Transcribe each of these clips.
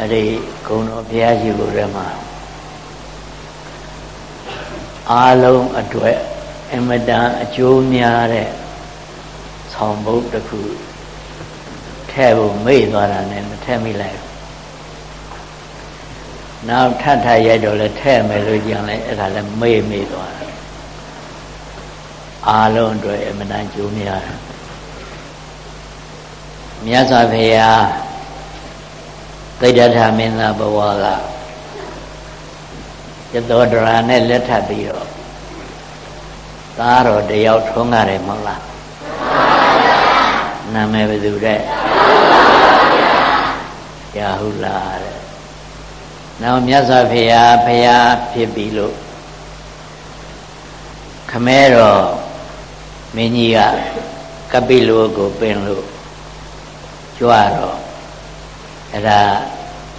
အဲ့ဒီဂုံတော်ဘုရားရှိခိုးထဲမှာအားလုံးအတွက်အမတန်အကျိုးများတဲ့ဆောင်ဘုတ်တစ်ခုထဲဖို့မေ့သွားတာနဲ့မထဲမိလိုက်နောက်ထပ်ထပ်ရိုက်တော့လဲထဲမယ်လို့ကြံလဲအဲ့ဒါလဲမေ့မေ့သွားတာအားလုံးအတွက်အမတန်ကျိုးများတာမြတ်စွာဘုရား သိတ္တထာမင်းသားဘဝကရသောဒရာနဲ့လက်ထပ်ပြီးတော့သားတော်တယောက်ထွန်းရတယ်မဟုတ်လားနာမည်ဘယ်သူတဲ့ရာဟုလာတဲ့နောက်မြတ်စွာဘုရားဘုရားဖြစ်ပြီလို့ခမဲတော်မင်းကြီးကကပိလုကိုပင်လို့ကြွတော့ အဲ့ဒါ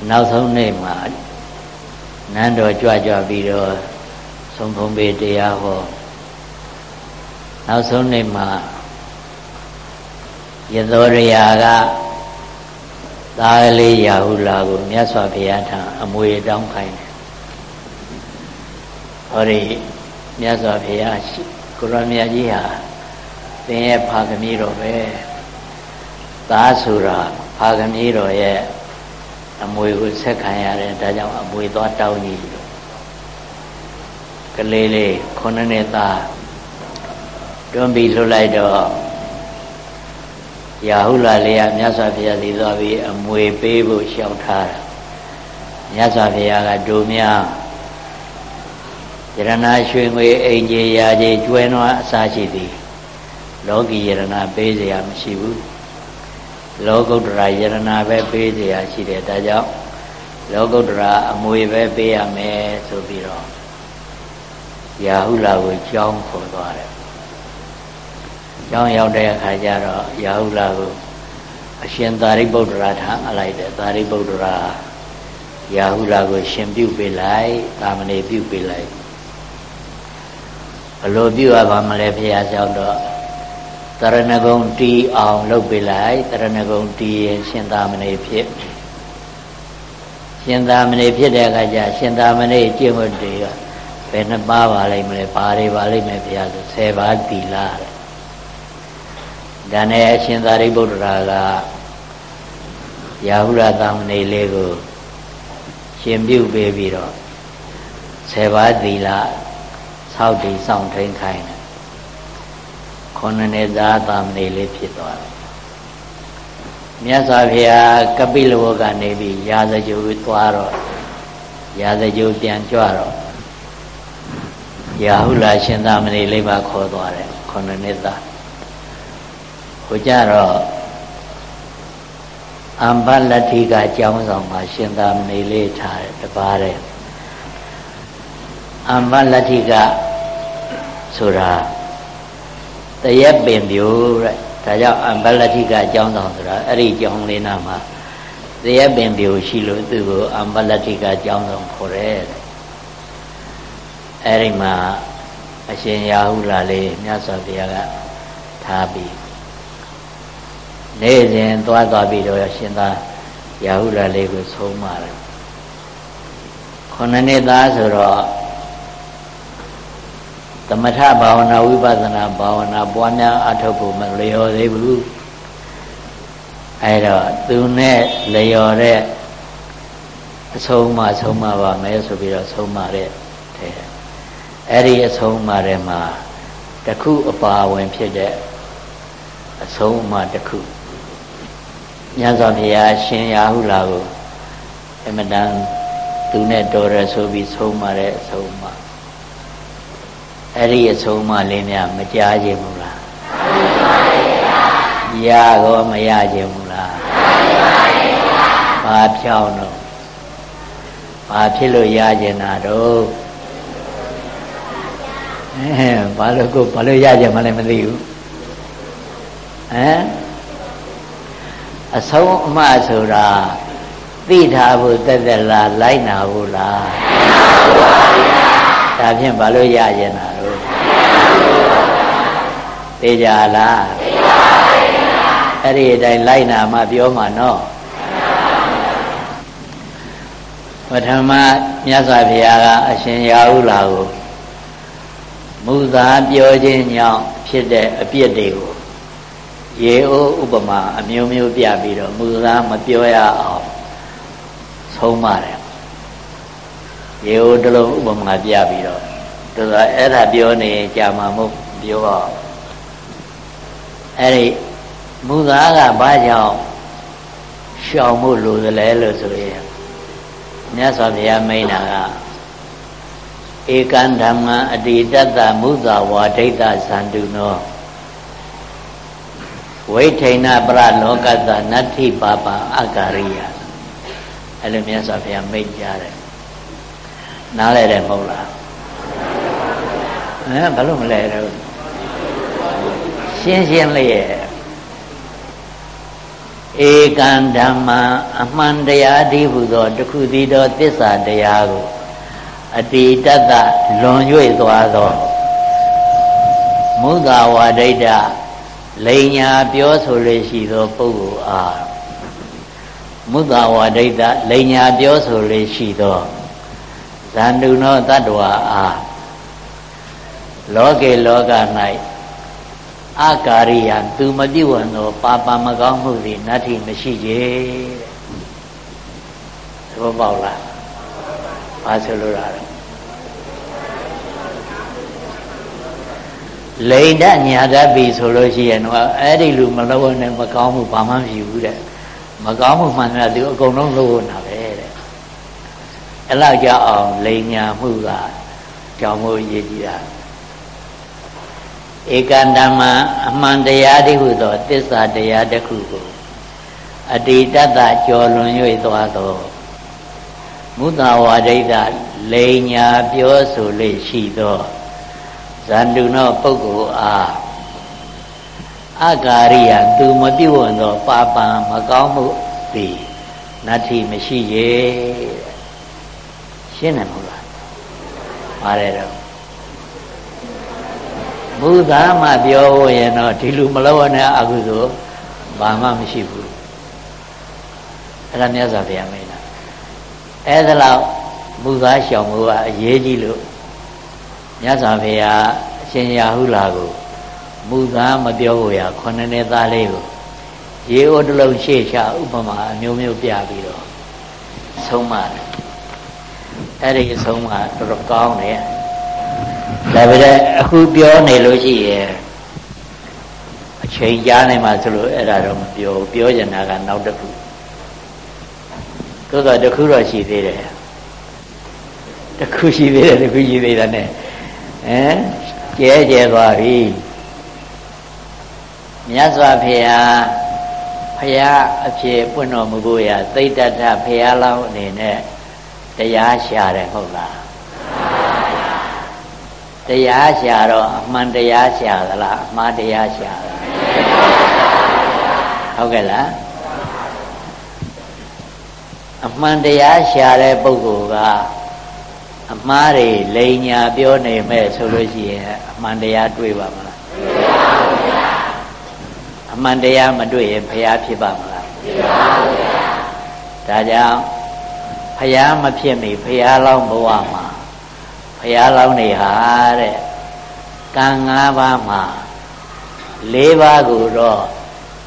နောက်ဆုံးနေ့မှာနန်းတော်ကြွကြွပြီးတော့သုံးဖုံးပေးတရားဟောနောက်ဆုံးနေ့မှာယသောရယာကသာကလေးရာဟုလာကိုမြတ်စွာဘုရားထံအမွေတောင်းခိုင်းတယ်ဟောဒီမြတ်စွာဘုရားကိုရမြတ်ကြီးဟာသင်ရဲ့ဖာသမီးတော်ပဲသားဆိုတာဖာသမီးတော်ရဲ့ အမွေကိုဆက်ခံရတယ်ဒါကြောင့်အမွေသွားတောင်းကြီးကလေးလေးခုနှစ်နှစ်သားတွန်းပြီးလှုပ်လိုက်တော့ရာဟုလာလေးကမြတ်စွာဘုရားစီသွားပြီးအမွေပေးဖို့ရှောက်ထားတာမြတ်စွာဘုရားကဒုများယရနာရွှေငွေအိမ်ကြီးရာကြီးကျွဲနွားအစာရှိသည်လောကီယရနာပေးเสียမရှိဘူး လောကုတ္တရာယရနာပဲပေးเสียရှိတယ်ဒါကြောင့်လောကုတ္တရာအမွေပဲပေးရမယ်ဆိုပြီးတော့ရာဟုလာကိုကြောင်းခေါ်သွားတယ်ကျောင်းရောက်တဲ့အခါကျတော့ရာဟုလာကိုအရှင်သာရိပုတ္တရာထံအလိုက်တယ်သာရိပုတ္တရာရာဟုလာကို ရှင်ပြုပေးလိုက်သာမဏေပြုပေးလိုက်ဘလို့ပြုရပါမလဲဖရာကြောင့်တော့ တရဏဂုံတီးအောင်လုပ်ပေးလိုက်တရဏဂုံတီးရင်ရှင်သာမဏေဖြစ်ရှင်သာမဏေဖြစ်တဲ့အခါကျရှင်သာမဏေကျင့်ဝတ်တွေကဘယ်နှပါပါလိမ့်မလဲဘာတွေပါလိမ့်မယ်ဘုရားဆို10ပါးသီလတဲ့ဒါနဲ့အရှင်သာရိပုတ္တရာကရာဟုရသမဏေလေးကိုရှင်ပြုပေးပြီးတော့10ပါးသီလဆောက်တည်ဆောင်ထိန်ခိုင်းတယ် ခုနှစ်နှစ်သားသမဏေလေးဖြစ်သွားတယ်မြတ်စွာဘုရားကပိလဝကနေပြီးရာဇဂိုသွားတော့ရာဇဂိုပြန်ကြွတော့ရာဟုလာရှင်သာမဏေလေးပါခေါ်သွားတယ်ခုနှစ်နှစ်သားဟိုကြတော့အမ္ဘလတ္ထိကအကြောင်းဆောင်မှာရှင်သာမဏေလေးထားတယ်တပါးတဲ့အမ္ဘလတ္ထိကဆိုတာ တရက်ပင်ပြိုတဲ့ဒါကြောင့်အမ္ဘလတ္ထိကအကြောင်းဆောင်ဆိုတာအဲ့ဒီအကြောင်းလေးနာမှာတရက်ပင်ပြိုရှိလို့သူ့ကိုအမ္ဘလတ္ထိကအကြောင်းဆောင်ခေါ်တယ်အဲ့ဒီမှာအရှင်ရာဟုလာလေးမြတ်စွာဘုရားကထားပြီးနေ့စဉ်သွားသွားပြီးတော့ရှင်သာရာဟုလာလေးကိုဆုံးမတယ်ခုနှစ်နှစ်သားဆိုတော့ သမထဘာဝနာဝိပဿနာဘာဝနာပွားများအထောက်ဖို့မလျော်သေးဘူးအဲတော့သူနဲ့လျော်တဲ့အဆုံးမဆုံးမပါမယ်ဆိုပြီးတော့ဆုံးမတဲ့တဲ့အဲ့ဒီအဆုံးမတဲ့မှာတခုအပါဝင်ဖြစ်တဲ့အဆုံးအမတစ်ခုမြတ်စွာဘုရားရှင်ရာဟုလာကိုအမတန်သူနဲ့တော်ရဆိုပြီးဆုံးမတဲ့အဆုံး အမအဲ့ဒီအဆုံးအမလေးများမကြားခြင်းဘူးလားရကောမရခြင်းဘူးလားဘာဖြောင်းတော့ဘာဖြစ်လို့ရခြင်းတာတော့အဲဘာလို့ကိုဘာလို့ရကြမှလည်းမသိဘူးဟမ်အဆုံးအမဆိုတာသိထားဖို့တက်တက်လားလိုက်နာဖို့လားဒါဖြင့်ဘာလို့ရရင်တာ လို့သိကြလားအဲ့ဒီအတိုင်းလိုက်နာမှပြောမှာနော်ပထမမြတ်စွာဘုရားကအရှင်ရာဟုလာကိုမူသာပြောခြင်းကြောင့်ဖြစ်တဲ့အပြစ်တွေကိုရေအိုးဥပမာအမျိုးမျိုးပြပြီးတော့မူသာမပြောရအောင်ဆုံးပါတယ်ရေအိုးတလုံးဥပမာပြပြီးတော့သူကအဲ့ဒါပြောနေကြာမှာမဟုတ်ပြောတော့ အဲ့ဒီမူသာကဘာကြောင့်ရှောင်မှုလိုသလဲလို့ဆိုရင်မြတ်စွာဘုရားမိန့်တာကဧကံဓမ္မအတိတတ္တမုဇဝါဒိဋ္ဌဇန္တုနောဝိထိဏပရလောကတနတ္ထိပါပအကာရိယအဲ့လိုမြတ်စွာဘုရားမိန့်ကြတယ်နားလဲတယ်မဟုတ်လားဟမ်ဘာလို့မလဲတော့ ရှင်းရှင်းလေးရဲ့ဧကံဓမ္မအမှန်တရားဒီဟုသောတခုသည်သောသစ္စာတရားကိုအတိတတ္တလွန်၍သွားသောမုသာဝဒိဋ္ဌလိန်ညာပြောဆိုလေရှိသောပုဂ္ဂိုလ်အားမုသာဝဒိဋ္ဌလိန်ညာပြောဆိုလေရှိသောဇန္တုနောတတ္တဝါအားလောကေလောက၌ အကာရိယသူမပြုဝံသောပါပမကောင်းမှုသည်နတ္ထိမရှိကြသဘောပေါက်လားဘာဆိုလိုတာလဲလိန်ဒညာတတ်ပြီဆိုလို့ရှိရင်တော့အဲ့ဒီလူမလုပ်နဲ့မကောင်းမှုဘာမှမရှိဘူးတဲ့မကောင်းမှုမှန်တယ်သူအကုန်လုံးလုပ်နေတာပဲတဲ့အဲ့လောက်ကြောင့်အောင်လိန်ညာမှုကကြောင့်မို့ရည်ကြည်တာ ဧကန္တမအမှန်တရားတည်းဟုသောသစ္စာတရားတစ်ခုကိုအတိတတ္တကျော်လွန်၍သွားသောမုသဝါဒိဋ္ဌလိန်ညာပြောဆိုလေရှိသောဇန္တုနောပုဂ္ဂိုလ်အားအကာရိယသူမပြုတ်ဝင်သောပါပံမကောင်းမှုသည်နတ္ထိမရှိရဲ့ရှင်းတယ်မဟုတ်လားပါတယ်တော့ ဘုရားမှပြောဖို့ရင်တော့ဒီလူမလောက်နဲ့အကုသိုလ်ဘာမှမရှိဘူးအဲ့ဒါမြတ်စွာဘုရားမိန်တာအဲ့ဒါလောက်ဘုရားရှောင်မှုကအရေးကြီးလို့မြတ်စွာဘုရားအရှင်ရာဟုလာကိုမူသားမပြောဖို့ရခုနှစ်နှစ်သားလေးကိုရေအိုးတစ်လုံးရှေ့ချဥပမာအမျိုးမျိုးပြပြီးတော့ဆုံးမတယ်အဲ့ဒီအဆုံးမတော်တော်ကောင်းတယ် ဒါပေမဲ့အခုပြောနေလို့ရှိရင်အချိန်ကြားနေမှဆိုလို့အဲ့ဒါတော့မပြောပြောချင်တာကနောက်တစ်ခုသို့တော့တစ်ခုတော့ရှိသေးတယ်တစ်ခုရှိသေးတယ်တစ်ခုရှိသေးတယ် ਨੇ ဟမ်ကျဲကျဲသွားပြီမြတ်စွာဘုရားဘုရားအဖြစ်ပွင့်တော်မူဖို့ရာသိတ္တထဘုရားလောင်းအနေနဲ့တရားရှာတယ်ဟုတ်လား တရားရှာတော့အမှန်တရားရှာသလားအမှားတရားရှာသလားဟုတ်ကဲ့လားအမှန်တရားရှာတဲ့ပုဂ္ဂိုလ်ကအမှားတွေလိန်ညာပြောနေမဲ့ဆိုလို့ရှိရင်အမှန်တရားတွေ့ပါမလားအမှန်တရားမတွေ့ရင်ဘုရားဖြစ်ပါမလားဖြစ်ပါဘူးဗျာဒါကြောင့်ဘုရားမဖြစ်မီဘုရားလောင်းဘဝမှာ ဘုရားလောင်းနေဟာတဲ့ကံ၅ပါးမှာ၄ပါးကိုတော့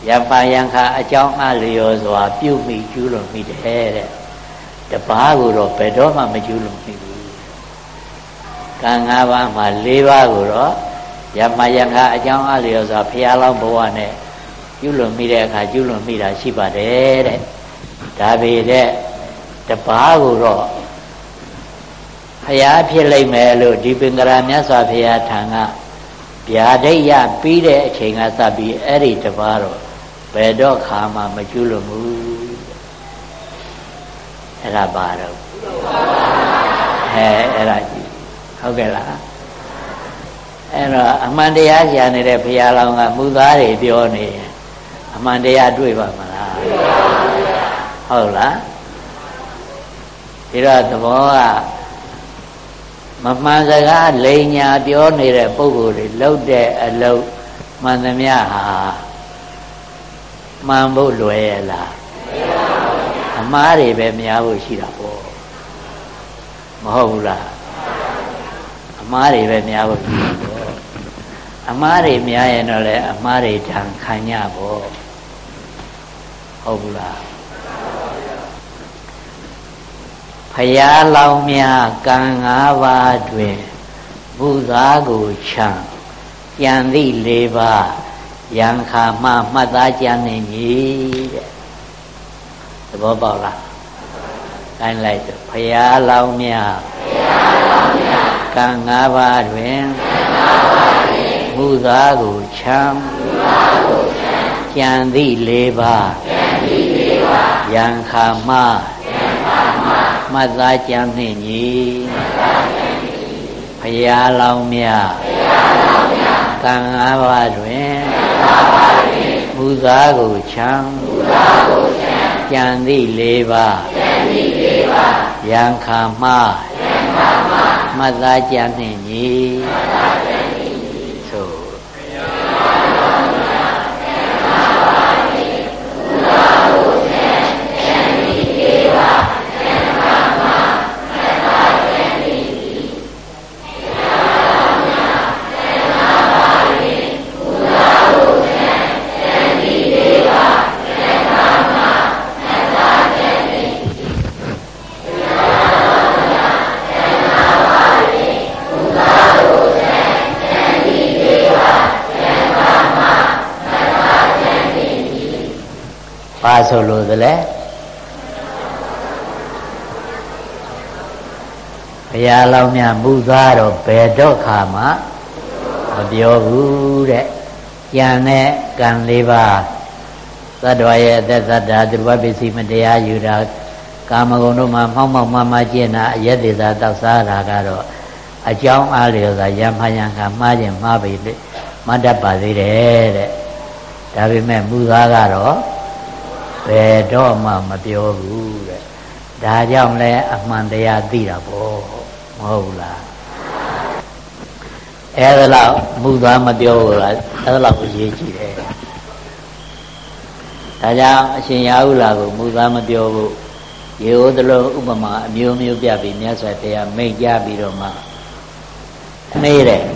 ယပယံခါအကြောင်းအလျော်စွာ ပြုမိကျူးလွန်မိတယ်တဲ့တပားကိုတော့ဘယ်တော့မှမကျူးလွန်မိဘူးကံ၅ပါးမှာ၄ပါးကိုတော့ယမယံခါအကြောင်းအလျော်စွာဘုရားလောင်းဘဝနဲ့ကျူးလွန်မိတဲ့အခါကျူးလွန်မိတာရှိပါတယ်တဲ့ဒါပေတဲ့တပားကိုတော့ ဖျားဖြစ်လိုက်မယ်လို့ဒီပင်ကရာမြတ်စွာဘုရားထံကဗျာဒိတ်ရပြီးတဲ့အချိန်ကစပြီးအဲ့ဒီတပားတော့ဘယ်တော့ခါမှမကျွလို့ဘူးအဲ့ဒါပါတော့အဲအဲ့ဒါဟုတ်ကဲ့လားအဲ့တော့အမှန်တရားရှာနေတဲ့ဘုရားလောင်းကမူသားတွေပြောနေအမှန်တရားတွေ့ပါမလားဟုတ်လားဒီတော့သဘောက မမှန်စကားလိန်ညာပြောနေတဲ့ပုံကိုယ်တွေလှုပ်တဲ့အလုပ်မှန်သမျှဟာမှန်ဖို့လွယ်ရလားအမှားတွေပဲများဖို့ရှိတာပေါ့မဟုတ်ဘူးလားအမားတွေပဲများဖို့ကြည့်ပေါ့အမားတွေများရင်တော့လေအမားတွေထံခံရပေါ့ဟုတ်ဘူးလား ဖယားလောင်မြကံ၅ပါးတွင်ဘုရားကိုချံကြံသည့်၄ပါးယံခါမှမှတ်သားကြံနေပြီတဲ့သဘောပေါက်လားကိုင်းလိုက်တော့ဖယားလောင်မြဖယားလောင်မြကံ၅ပါးတွင်ကံ၅ပါးတွင်ဘုရားကိုချံဘုရားကိုချံကြံသည့်၄ပါးကြံသည့်၄ပါးယံခါမှယံခါ မှမှတ်သားကြံနေညီမှတ်သားကြံနေဖယားလောင်မြဖယားလောင်မြကံ၅ပါးတွင်ကံ၅ပါးတွင်ဘုရားကိုချံဘုရားကိုချံကြံသည့်၄ပါးကြံသည့်၄ပါးယံခါမှယံခါမှမှတ်သားကြံနေညီမှတ်သားကြံနေညီ ဘာဆိုလို့သလဲဘုရားလောင်းမြတ်မူသားတော့ဘယ်တော့ခါမှမပြောဘူးတဲ့ကြံတဲ့ကံလေးပါသတ္တဝါရဲ့အသက်သတ္တာသူဘပစ္စည်းမတရားယူတာကာမဂုဏ်တို့မှာမှောက်မှောက်မှမှကျင့်တာအယက်ဒေသာတောက်စားတာကတော့အကြောင်းအားလျော်စွာယံဖယံကမှားခြင်းမှားပြီလေမတတ်ပါသေးတယ်တဲ့ဒါပေမဲ့မူသားကတော့ ဘယ်တော့မှမပြောဘူးတဲ့ဒါကြောင့်လဲအမှန်တရားသိတာပေါ့မဟုတ်လားအဲ့ဒါလောက်မူသားမပြောဘူးလားအဲ့ဒါလောက်အရေးကြီးတယ်ဒါကြောင့်အရှင်ရာဟုလာကိုမူသားမပြောဘူးရေဟိုသလိုဥပမာအမျိုးမျိုးပြပြီးမြတ်စွာဘုရားမိတ်ကြပြီးတော့မှမေးတယ်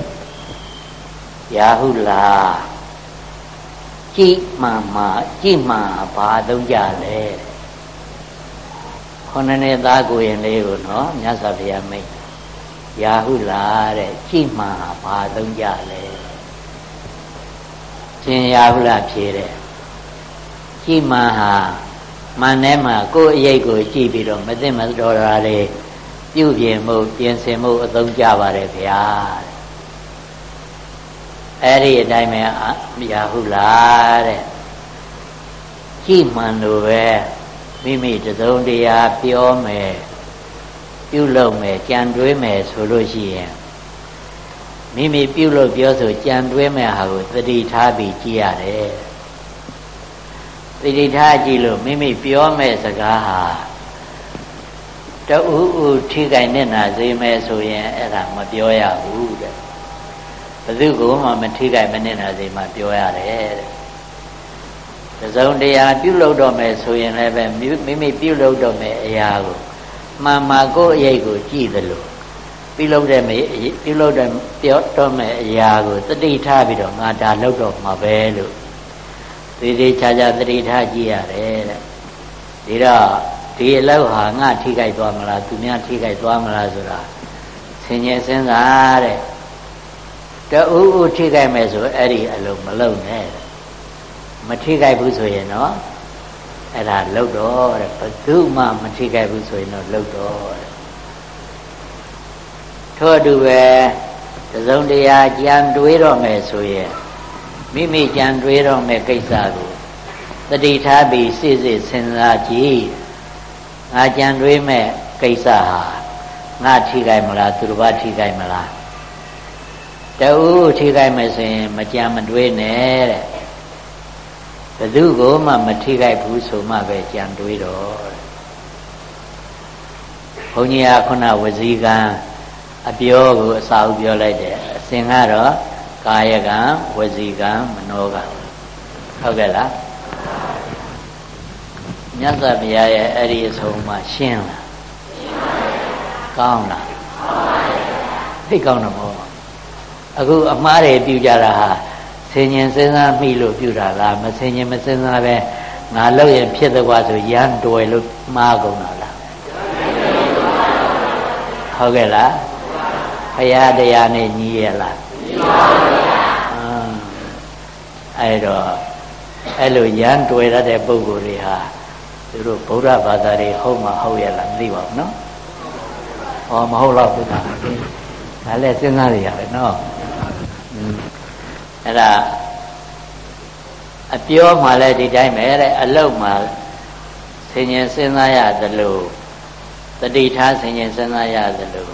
ရာဟုလာ ကြည်မှန်မှကြည်မှန်ဘာသုံးကြလဲခုနှစ်နှစ်သားကိုရင်လေးကိုနော်မြတ်စွာဘုရားမိတ်ရာဟုလာတဲ့ကြည်မှန်ဘာသုံးကြလဲရှင်ရာဟုလာဖြေတယ်ကြည်မှန်ဟာမန်ထဲမှာကိုယ်အရေးကိုကြည့်ပြီးတော့မသိမတော်တာလေပြုပြင်မှုပြင်ဆင်မှုအသုံးကြပါတယ်ဗျာ အဲ့ဒီအတိုင်းပဲမရဟုလားတဲ့ကြည်မှန်လို့ပဲမိမိတစုံတရာပြောမယ်ပြုလုပ်မယ်ကြံတွေးမယ်ဆိုလို့ရှိရင်မိမိပြုလုပ်ပြောဆိုကြံတွေးမယ်ဟာကိုသတိထားပြီးကြည့်ရတယ်သတိထားကြည့်လို့မိမိပြောမဲ့စကားဟာတူဥထိခိုင်နေတာစေမယ်ဆိုရင်အဲ့ဒါမပြောရဘူးတဲ့ ဘယ်သူကမှမထိခိုက်မနေတာစေမှပြောရတယ်တဲ့တစုံတရာပြုလုပ်တော့မယ်ဆိုရင်လည်းပဲမိမိပြုလုပ်တော့မယ်အရာကိုမှန်မှကိုယ့်အရေးကိုကြည့်သလိုပြုလုပ်တဲ့ပြုလုပ်တဲ့ပြောတော့မယ်အရာကိုတတိထားပြီးတော့ငါဒါလုပ်တော့မှာပဲလို့သေးသေးချာချာတတိထားကြည့်ရတယ်တဲ့ဒီတော့ဒီအလောက်ဟာငါထိခိုက်သွားမလားသူများထိခိုက်သွားမလားဆိုတာဆင်ញင်စဉ်းစားတဲ့ တူဥထိခိုက်မယ်ဆိုအဲ့ဒီအလုံးမလုံးနဲ့မထိခိုက်ဘူးဆိုရင်တော့အဲ့ဒါလှုပ်တော့တဲ့ဘသူမှမထိခိုက်ဘူးဆိုရင်တော့လှုပ်တော့တဲ့ထို့အတူပဲသစုံတရားကြံတွေးတော့မယ်ဆိုရင်မိမိကြံတွေးတော့မယ်ကိစ္စကိုတတိထားပြီးစိစစ်စဉ်းစားကြည့်ငါကြံတွေးမဲ့ကိစ္စဟာငါထိခိုက်မလားသူတစ်ပါးထိခိုက်မလား တူထိခိုက်မယ်ဆိုရင်မကြံမတွေးနဲ့တဲ့ဘယ်သူကိုမှမထိခိုက်ဘူးဆိုမှပဲကြံတွေးတော့ဘုန်းကြီးကခုနဝစီကံအပြောကိုအစာဥပြောလိုက်တယ်အစဉ်ကတော့ကာယကံဝစီကံမနောကံဟုတ်ကဲ့လားမြတ်စွာဘုရားရဲ့အဲ့ဒီအဆုံးမှာရှင်းလားကောင်းလားသိကောင်းတယ်မို့ အခုအမှားတွေပြုကြတာဟာဆင်ញင်စဉ်းစားမိလို့ပြုတာလားမဆင်ញင်မစဉ်းစားပဲငါလောက်ရင်ဖြစ်တဲ့ကွာဆိုရမ်းတွယ်လို့မှားကုန်တာလားဟုတ်ကဲ့လားဘုရားတရားနဲ့ညီရလားညီပါဗျာအဲ့တော့အဲ့လိုရမ်းတွေ့ရတဲ့ပုဂ္ဂိုလ်တွေဟာသူတို့ဗုဒ္ဓဘာသာတွေဟုတ်မှဟုတ်ရလားမသိပါဘူးနော်ဟောမဟုတ်တော့ဘူးဒါလည်းစဉ်းစားရရပဲနော် အဲ့ဒါအပြောမှလည်းဒီတိုင်းပဲတဲ့အလုတ်မှဆင်ញင်စဉ်းစားရသလိုတတိထားဆင်ញင်စဉ်းစားရသလို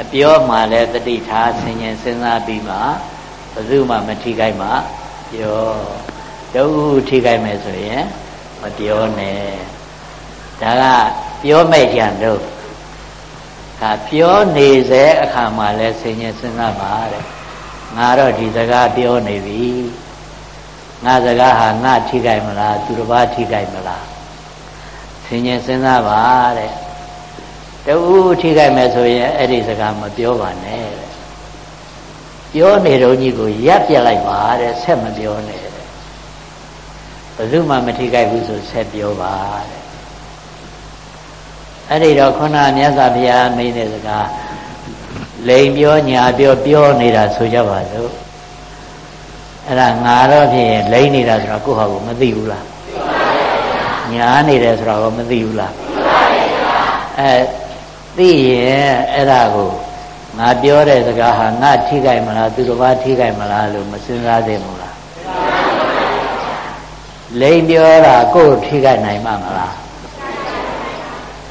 အပြောမှလည်းတတိထားဆင်ញင်စဉ်းစားပြီးမှဘယ်သူမှမထိခိုက်မှပြောတုပ်ထိခိုက်မယ်ဆိုရင်မပြောနဲ့ဒါကပြောမဲ့ကြံတော့ဒါပြောနေစေအခါမှာလဲဆင်ញင်စဉ်းစားပါတဲ့ ငါတော့ဒီစကားပြောနေပြီငါစကားဟာငါထိခိုက်မလားသူတစ်ပါးထိခိုက်မလားဆင်ញင်စဉ်းစားပါတဲ့တူထိခိုက်မယ်ဆိုရင်အဲ့ဒီစကားမပြောပါနဲ့တဲ့ပြောနေတော့ကြီးကိုရပ်ပြလိုက်ပါတဲ့ဆက်မပြောနဲ့တဲ့ဘယ်သူမှမထိခိုက်ဘူးဆိုဆက်ပြောပါတဲ့အဲ့ဒီတော့ခုနမြတ်စွာဘုရားမိန့်တဲ့စကား လိန်ပြောညာပြောပြောနေတာဆိုကြပါစို့အဲ့ဒါငါတော့ဖြစ်ရင်လိန်နေတာဆိုတော့ကိုယ့်ဟာကိုမသိဘူးလားညာနေတယ်ဆိုတော့မသိဘူးလားအဲသိရင်အဲ့ဒါကိုငါပြောတဲ့စကားဟာငါထိခိုက်မလားသူတစ်ပါးထိခိုက်မလားလို့မစဉ်းစားသင့်ဘူးလားလိန်ပြောတာကိုယ်ထိခိုက်နိုင်မှာမလား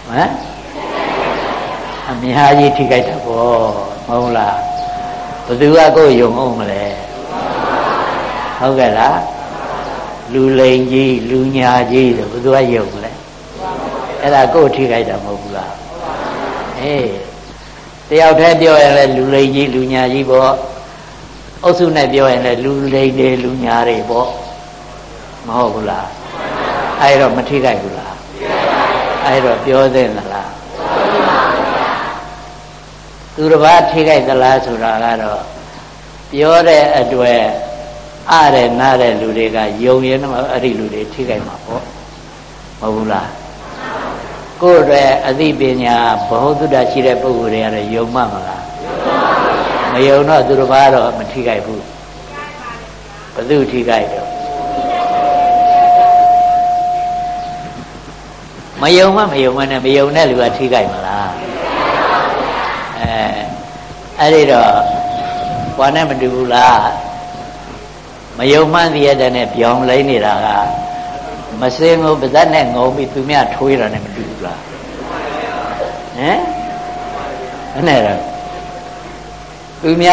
ဟမ် အများကြီးထိခိုက်တာပေါ့မဟုတ်လားဘသူကကိုယ်ယုံအောင်မလဲဟုတ်ကဲ့လားလူလိန်ကြီးလူညာကြီးဆိုဘသူကယုံမလဲအဲ့ဒါကိုယ်ထိခိုက်တာမဟုတ်ဘူးလားအေးတယောက်တည်းပြောရင်လည်းလူလိန်ကြီးလူညာကြီးပေါ့အုပ်စုနဲ့ပြောရင်လည်းလူလိန်တွေလူညာတွေပေါ့မဟုတ်ဘူးလားအဲ့တော့မထိခိုက်ဘူးလားအဲ့တော့ပြောသင့်သလား သူတစ်ပါးထိခိုက်သလားဆိုတာကတော့ပြောတဲ့အတွက်အားရနားတဲ့လူတွေကယုံရင်တော့အဲ့ဒီလူတွေထိခိုက်မှာပေါ့မဟုတ်ဘူးလားကိုယ်ရဲ့အသိပညာဘ ਹੁ တုဒ္ဒရှိတဲ့ပုဂ္ဂိုလ်တွေကတော့ယုံမှမလားမယုံတော့သူတစ်ပါးတော့မထိခိုက်ဘူးဘယ်သူထိခိုက်တော့မယုံမှမယုံမနဲ့မယုံတဲ့လူကထိခိုက်မလားအဲ အဲ့ဒီတော့ဘာနဲ့မတူဘူးလားမယုံမှန်းသိရတဲ့နဲ့ပြောင်းလဲနေတာကမစင်ကိုပါဇက်နဲ့ငုံပြီးသူမြထွေးတာနဲ့မတူဘူးလားဟမ်အဲ့နဲ့တော့သူမြ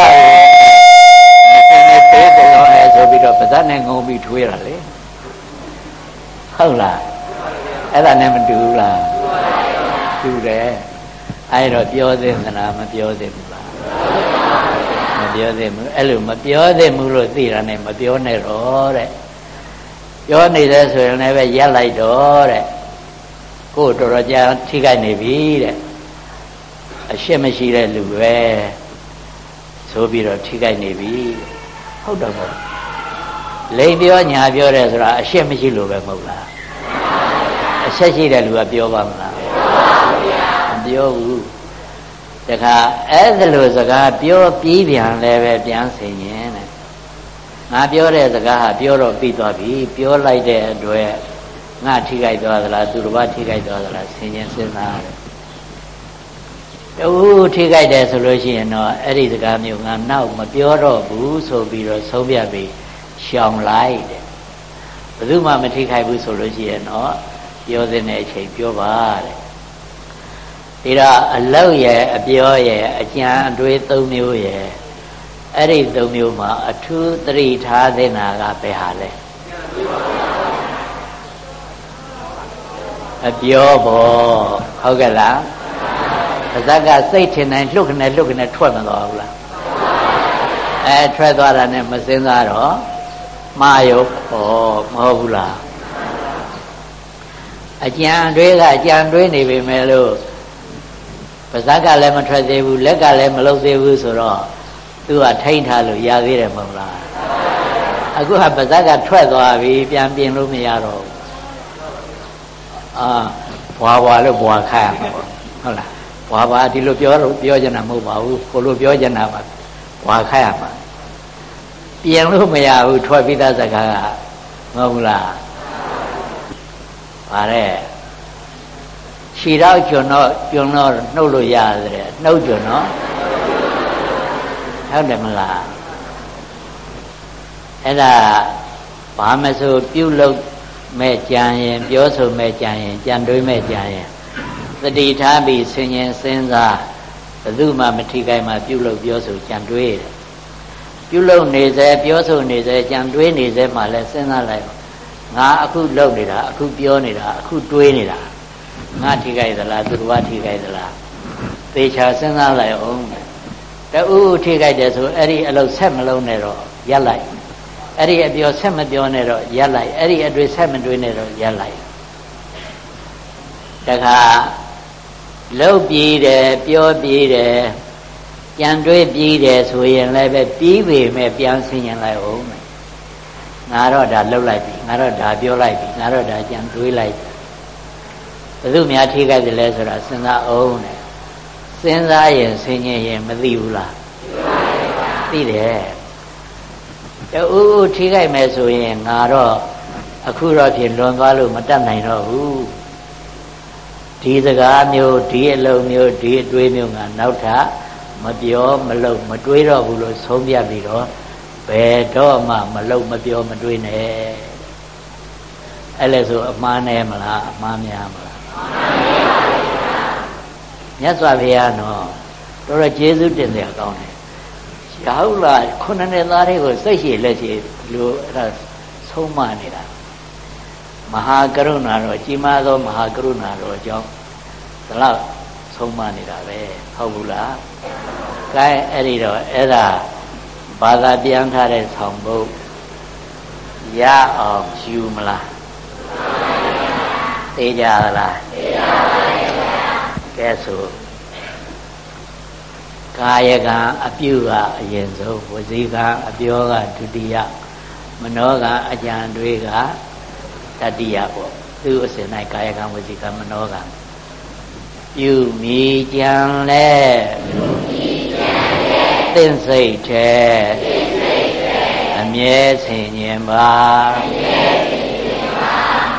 မစင်နဲ့ပေးတယ်လို့အဲဆိုပြီးတော့ပါဇက်နဲ့ငုံပြီးထွေးတာလေဟုတ်လားအဲ့ဒါနဲ့မတူဘူးလားတူတယ်အဲ့တော့ပြောသင့်သလားမပြောသင့်ဘူးလားမ ပြောသင့်ဘူးအဲ့လိုမပြောသင့်ဘူးလို့သိတာနဲ့မပြောနဲ့တော့တဲ့ပြောနေတယ်ဆိုရင်လည်းပဲရက်လိုက်တော့တဲ့ကိုယ်တော်တော်ကြာထိခိုက်နေပြီတဲ့အရှက်မရှိတဲ့လူပဲဆိုပြီးတော့ထိခိုက်နေပြီဟုတ်တော့မို့လိန်ပြောညာပြောတယ်ဆိုတာအရှက်မရှိလို့ပဲမဟုတ်လားအရှက်ရှိတဲ့လူကပြောပါမလားမပြောဘူး တခါအဲ့ဒါလိုစကားပြောပြီးပြန်လည်းပဲပြန်ဆင်ရင်တဲ့ငါပြောတဲ့စကားဟာပြောတော့ပြီးသွားပြီပြောလိုက်တဲ့အတွက်ငါထိခိုက်သွားသလားသူတစ်ပါးထိခိုက်သွားသလားဆင်ញင်စဉ်းစားတယ်တူထိခိုက်တယ်ဆိုလို့ရှိရင်တော့အဲ့ဒီစကားမျိုးငါနောက်မပြောတော့ဘူးဆိုပြီးတော့ဆုံးဖြတ်ပြီးရှောင်လိုက်တယ်ဘယ်သူမှမထိခိုက်ဘူးဆိုလို့ရှိရင်တော့ပြောတဲ့အချိန်ပြောပါတဲ့ ဒီတော့အလောက်ရဲ့အပြောရဲ့အကြံအတွေး၃မျိုးရဲ့အဲ့ဒီ၃မျိုးမှာအထူးသတိထားသင့်တာကဘယ်ဟာလဲအပြောဘောဟုတ်ကဲ့လားပါဇက်ကစိတ်ထင်တိုင်းလှုပ်ခနဲ့လှုပ်ခနဲ့ထွက်မသွားဘူးလားအဲထွက်သွားတာနဲ့မစင်းစားတော့မှားရုပ်ဟောမဟုတ်ဘူးလားအကြံတွေးကအကြံတွေးနေပေမဲ့လို့ ပါပါဇက်ကလည်းမထွက်သေးဘူးလက်ကလည်းမလုံသေးဘူးဆိုတော့သူကထိမ့်ထားလို့ရသေးတယ်မဟုတ်လားအခုကပါဇက်ကထွက်သွားပြီပြန်ပြင်လို့မရတော့ဘူးအာဘွာဘွာလို့ဘွာခါရမှာဟုတ်လားဘွာဘွာဒီလိုပြောတော့ပြောချင်တာမဟုတ်ပါဘူးကိုလိုပြောချင်တာပါဘွာခါရမှာပြင်လို့မရဘူးထွက်ပြီးသားစကားကမဟုတ်လားပါတဲ့ ခြေတော့ကျွန်တော်ကျွန်တော်နှုတ်လို့ရတယ်နှုတ်ကျွန်တော်ဟုတ်တယ်မလားအဲ့ဒါဘာမဆိုပြုလုပ်မဲ့ကြံရင် ပြောဆိုမဲ့ကြံရင်ကြံတွေးမဲ့ကြံရင်သတိထားပြီးဆင်ញင်စဉ်းစားဘယ်သူမှမထိခိုက်မှပြုလုပ်ပြောဆိုကြံတွေးတယ်ပြုလုပ်နေစေပြောဆိုနေစေကြံတွေးနေစေမှလည်းစဉ်းစားလိုက်ငါအခုလုပ်နေတာအခုပြောနေတာအခုတွေးနေတာ ငါထိခိုက်သလားသူတော်ထိခိုက်သလားသေချာစဉ်းစားလိုက်အောင်တူထိခိုက်တယ်ဆိုအဲ့ဒီအလုပ်ဆက်မလုံးနဲ့တော့ရက်လိုက်အဲ့ဒီအပြောဆက်မပြောနဲ့တော့ရက်လိုက်အဲ့ဒီအတွေ့ဆက်မတွေ့နဲ့တော့ရက်လိုက်တခါလှုပ်ပြေးတယ်ပြောပြေးတယ်ကြံတွေးပြေးတယ်ဆိုရင်လည်းပဲပြေးပေမဲ့ပြန်ဆင်ရင်လိုက်အောင်ငါတော့ဒါလှုပ်လိုက်ပြီငါတော့ဒါပြောလိုက်ပြီငါတော့ဒါကြံတွေးလိုက် ဘယ်သူများထိခိုက်တယ်လဲဆိုတာစဉ်းစားအောင်တယ်စဉ်းစားရင်ဆင်ញင်ရင်မသိဘူးလားသိတယ်တူဦးထိခိုက်မယ်ဆိုရင်ငါတော့အခုတော့ဖြစ်လွန်သွားလို့မတတ်နိုင်တော့ဘူးဒီစကားမျိုးဒီအလုံးမျိုးဒီအတွေးမျိုးငါနောက်ထပ်မပြောမလုပ်မတွေးတော့ဘူးလို့ဆုံးဖြတ်ပြီးတော့ဘယ်တော့မှမလုပ်မပြောမတွေးနဲ့အဲ့လဲဆိုအမှားနဲ့မလားအမှားများမလား မြတ်စွာဘုရားနော်တော်တော်ကျေးဇူးတင်စရာကောင်းတယ်ရောက်လာခုနှစ်နှစ်သားတွေကိုစိတ်ရှိလက်ရှိလို့အဲ့ဒါဆုံးမနေတာမဟာကရုဏာတော်ကြီးမားသောမဟာကရုဏာတော်ကြောင့်ဒီလောက်ဆုံးမနေတာပဲဟုတ်ဘူးလား gain အဲ့ဒီတော့အဲ့ဒါဘာသာပြန်ထားတဲ့ဆောင်ဖို့ရအောင်ယူမလား သိကြလားသိပါပါဘုရားကဲဆိုကာယကံအပြုကအရင်ဆုံးဝစီကံအပြောကဒုတိယမနောကအကြံတွေကတတိယပေါ့သူအစဉ်၌ကာယကံဝစီကံမနောကံပြုမိကြံလဲသင်စိတ်ထဲအမြဲဆင်ញင်ပါ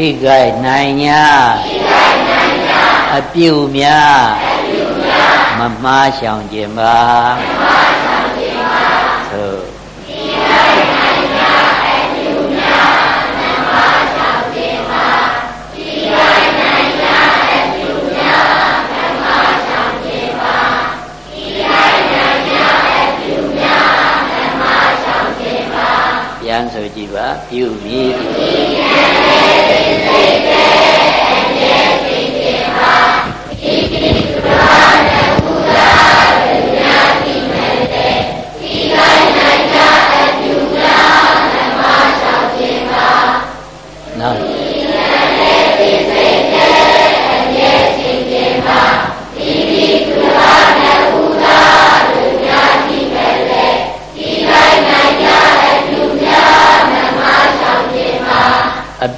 ထိခိုက်နိုင်ညာအပြုများမမှားရှောင်ခြင်းပါ ပါပြုမည်နော်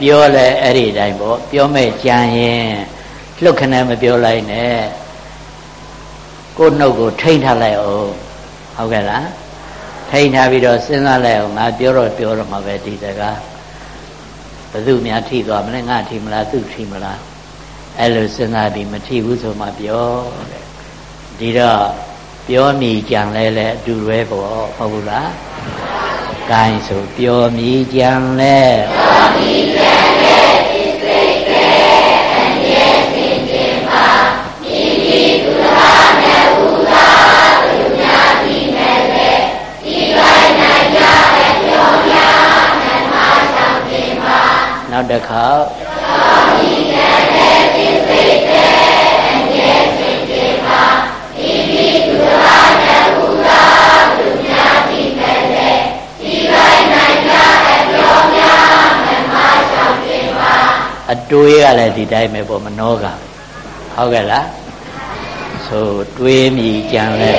ပြုပြီးပြောလဲအဲ့ဒီတိုင်းပေါ့ပြောမဲ့ကြံရင်လှုပ်ခနဲ့မပြောလိုက်နဲ့ကိုယ်နှုတ်ကိုထိမ့်ထားလိုက်အောင်ဟုတ်ကဲ့လားထိမ့်ထားပြီးတော့စဉ်းစားလိုက်အောင်ငါပြောတော့ပြောတော့မှာပဲဒီစကားဘယ်သူများထိသွားမလဲငါထိမလားသူထိမလားအဲ့လိုစဉ်းစားပြီးမထိဘူးဆိုမှပြောတဲ့ဒီတော့ပြောမိကြံလဲလဲအတူပဲပေါ့ဟုတ်ဘူးလားကိုင်းဆိုပြောမိကြံလဲပြောမိ နောက်တစ်ခါပြောမိကြံလဲဒီစိတ်ကဲအမြဲစင်ကြင်ပါမိမိသူသာနဲ့ဥသာသူများဒီမဲ့လဲအတွေးကလည်းဒီတိုင်းပဲပေါ့မနှောကဟုတ်ကဲ့လားဆိုတွေးမိကြံလဲ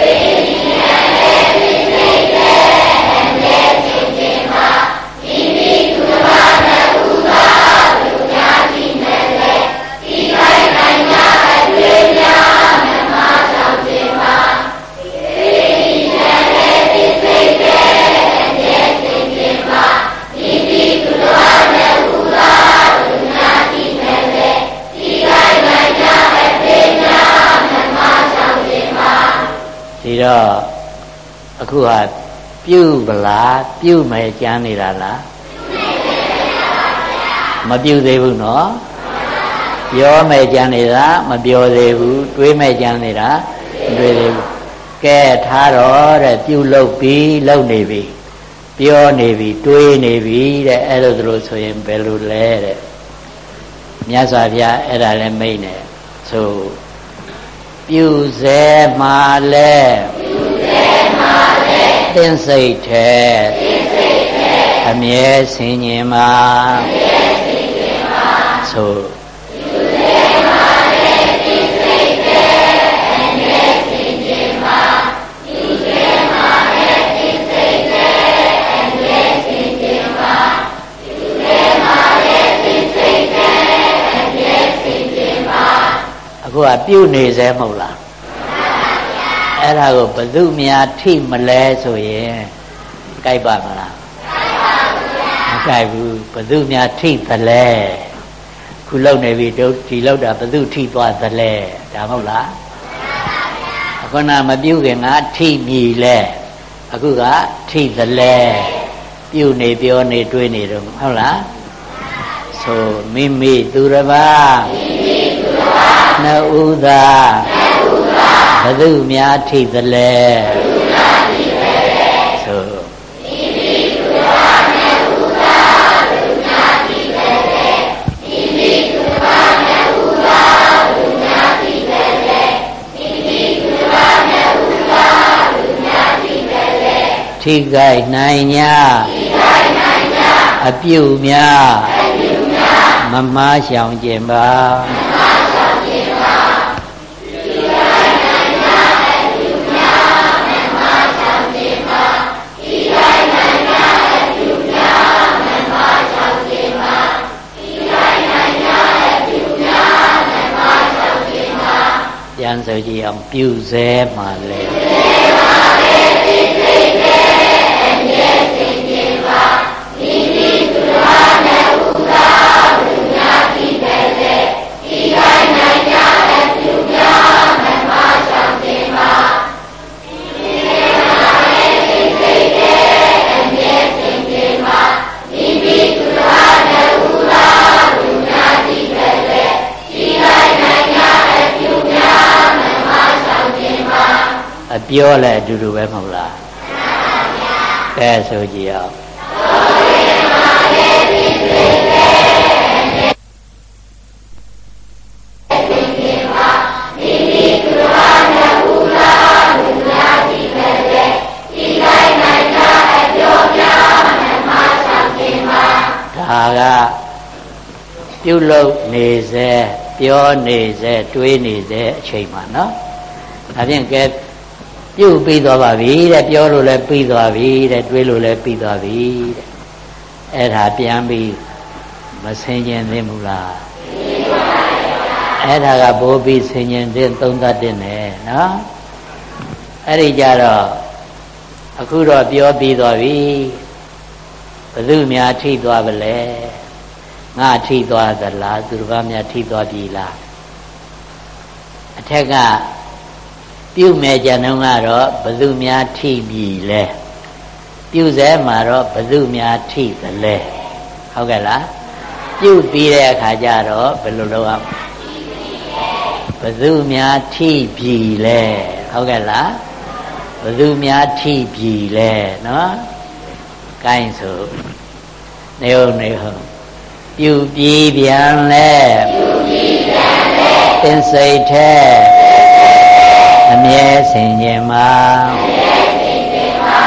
တော့အခုဟာပြုတ်ဗလားပြုတ်မယ်ကြမ်းနေတာလားမပြုတ်သေးဘူးနော်ပြောမယ်ကြမ်းနေတာမပြောသေးဘူးတွေးမယ်ကြမ်းနေတာမတွေးသေးဘူးကဲထားတော့တဲ့ပြုတ်လုတ်ပြီးလုတ်နေပြီပြောနေပြီတွေးနေပြီတဲ့အဲ့လိုလိုဆိုရင်ဘယ်လိုလဲတဲ့မြတ်စွာဘုရားအဲ့ဒါလည်းမိတ်နေဆိုပြုစေမှာလဲပြုစေမှာလဲ သင်စိတ်แท้သင်စိတ်แท้အမြဲဆင်ញင်ပါအမြဲဆင်ញင်ပါသို့အခုကပြုတ်နေစေမဟုတ်လား အဲ့ဒါကိုဘသူများထိမလဲဆိုရင်ကြိုက်ပါမလားမကြိုက်ဘူးဘသူများထိသလဲခုလောက်နေပြီတို့ဒီလောက်တာဘသူထိသွားသလဲဒါမဟုတ်လားခုနမပြုခင်ကထိမိလဲအခုကထိသလဲပြုနေပြောနေတွေးနေတော့ဟုတ်လားဆိုမိမိသူတစ်ပါးမိမိသူတစ်ပါးနှစ်ဦးသာနှစ် သာဘသူများထိသလဲဘသူများထိသလဲဆိုမိမိသူတစ်ပါးနှစ်ဦးသာဘသူများထိသလဲမိမိသူတစ်ပါးနှစ်ဦးသာဘသူများထိသလဲမိမိသူတစ်ပါးနှစ်ဦးသာဘသူများထိသလဲထိခိုက်နိုင်ညာထိခိုက်နိုင်ညာအပြုများအပြုမမားရှောင်ခြင်းပါ ပြန်ဆိုကြည့်အောင် ပြုစဲမှလဲ ပြောလဲအတူတူပဲမဟုတ်လားကဲဆိုကြည့်အောင်ဒါကပြုလုပ်နေစေပြောနေစေတွေးနေစေအချိန်မှာနော်ဒါဖြင့်ကဲ ပြုတ်ပြီးသွားပါပြီတဲ့ပြောလို့လည်းပြီးသွားပြီတဲ့တွေးလို့လည်းပြီးသွားပြီတဲ့အဲ့ဒါပြန်ပြီးမဆင်ကျင်သင့်ဘူးလားအဲ့ဒါကဘိုးပြီးဆင်ញင်တဲ့သုံးသတ်တဲ့နဲ့နော်အဲ့ဒီကြတော့အခုတော့ပြောပြီးသွားပြီဘယ်သူများထိသွားပါလဲငါထိသွားသလားသူတစ်ပါးများထိသွားပြီလားအထက်က ပြုမဲ့ကြံတော့ကတော့ဘယ်သူများထိပြီလဲပြုစဲမှာတော့ဘယ်သူများထိသလဲဟုတ်ကဲ့လားပြုပြီးတဲ့အခါကျတော့ဘယ်လိုလုပ်အောင်ဘသူများထိပြီလဲဟုတ်ကဲ့လားဘသူများထိပြီလဲနော်ကိုင်းဆိုနေဟုတ်နေဟုတ်ပြုပြီးပြန်လဲပြုပြီးပြန်လဲသင်စိတ်ထဲအ မြဲဆင်ခြင်းမှာအမြဲဆင်ခြင်းမှာ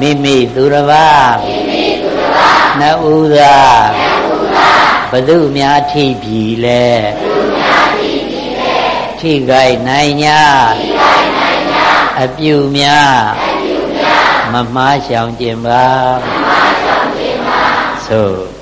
မိမိသူတစ်ပါးမိမိသူတစ်ပါးနှစ်ဦးသာနှစ်ဦးသာဘသူများထိပြီလဲဘသူထိခိုက်နိုင်냐အပြုများမမှားရှောင်ကျင်ပါသို့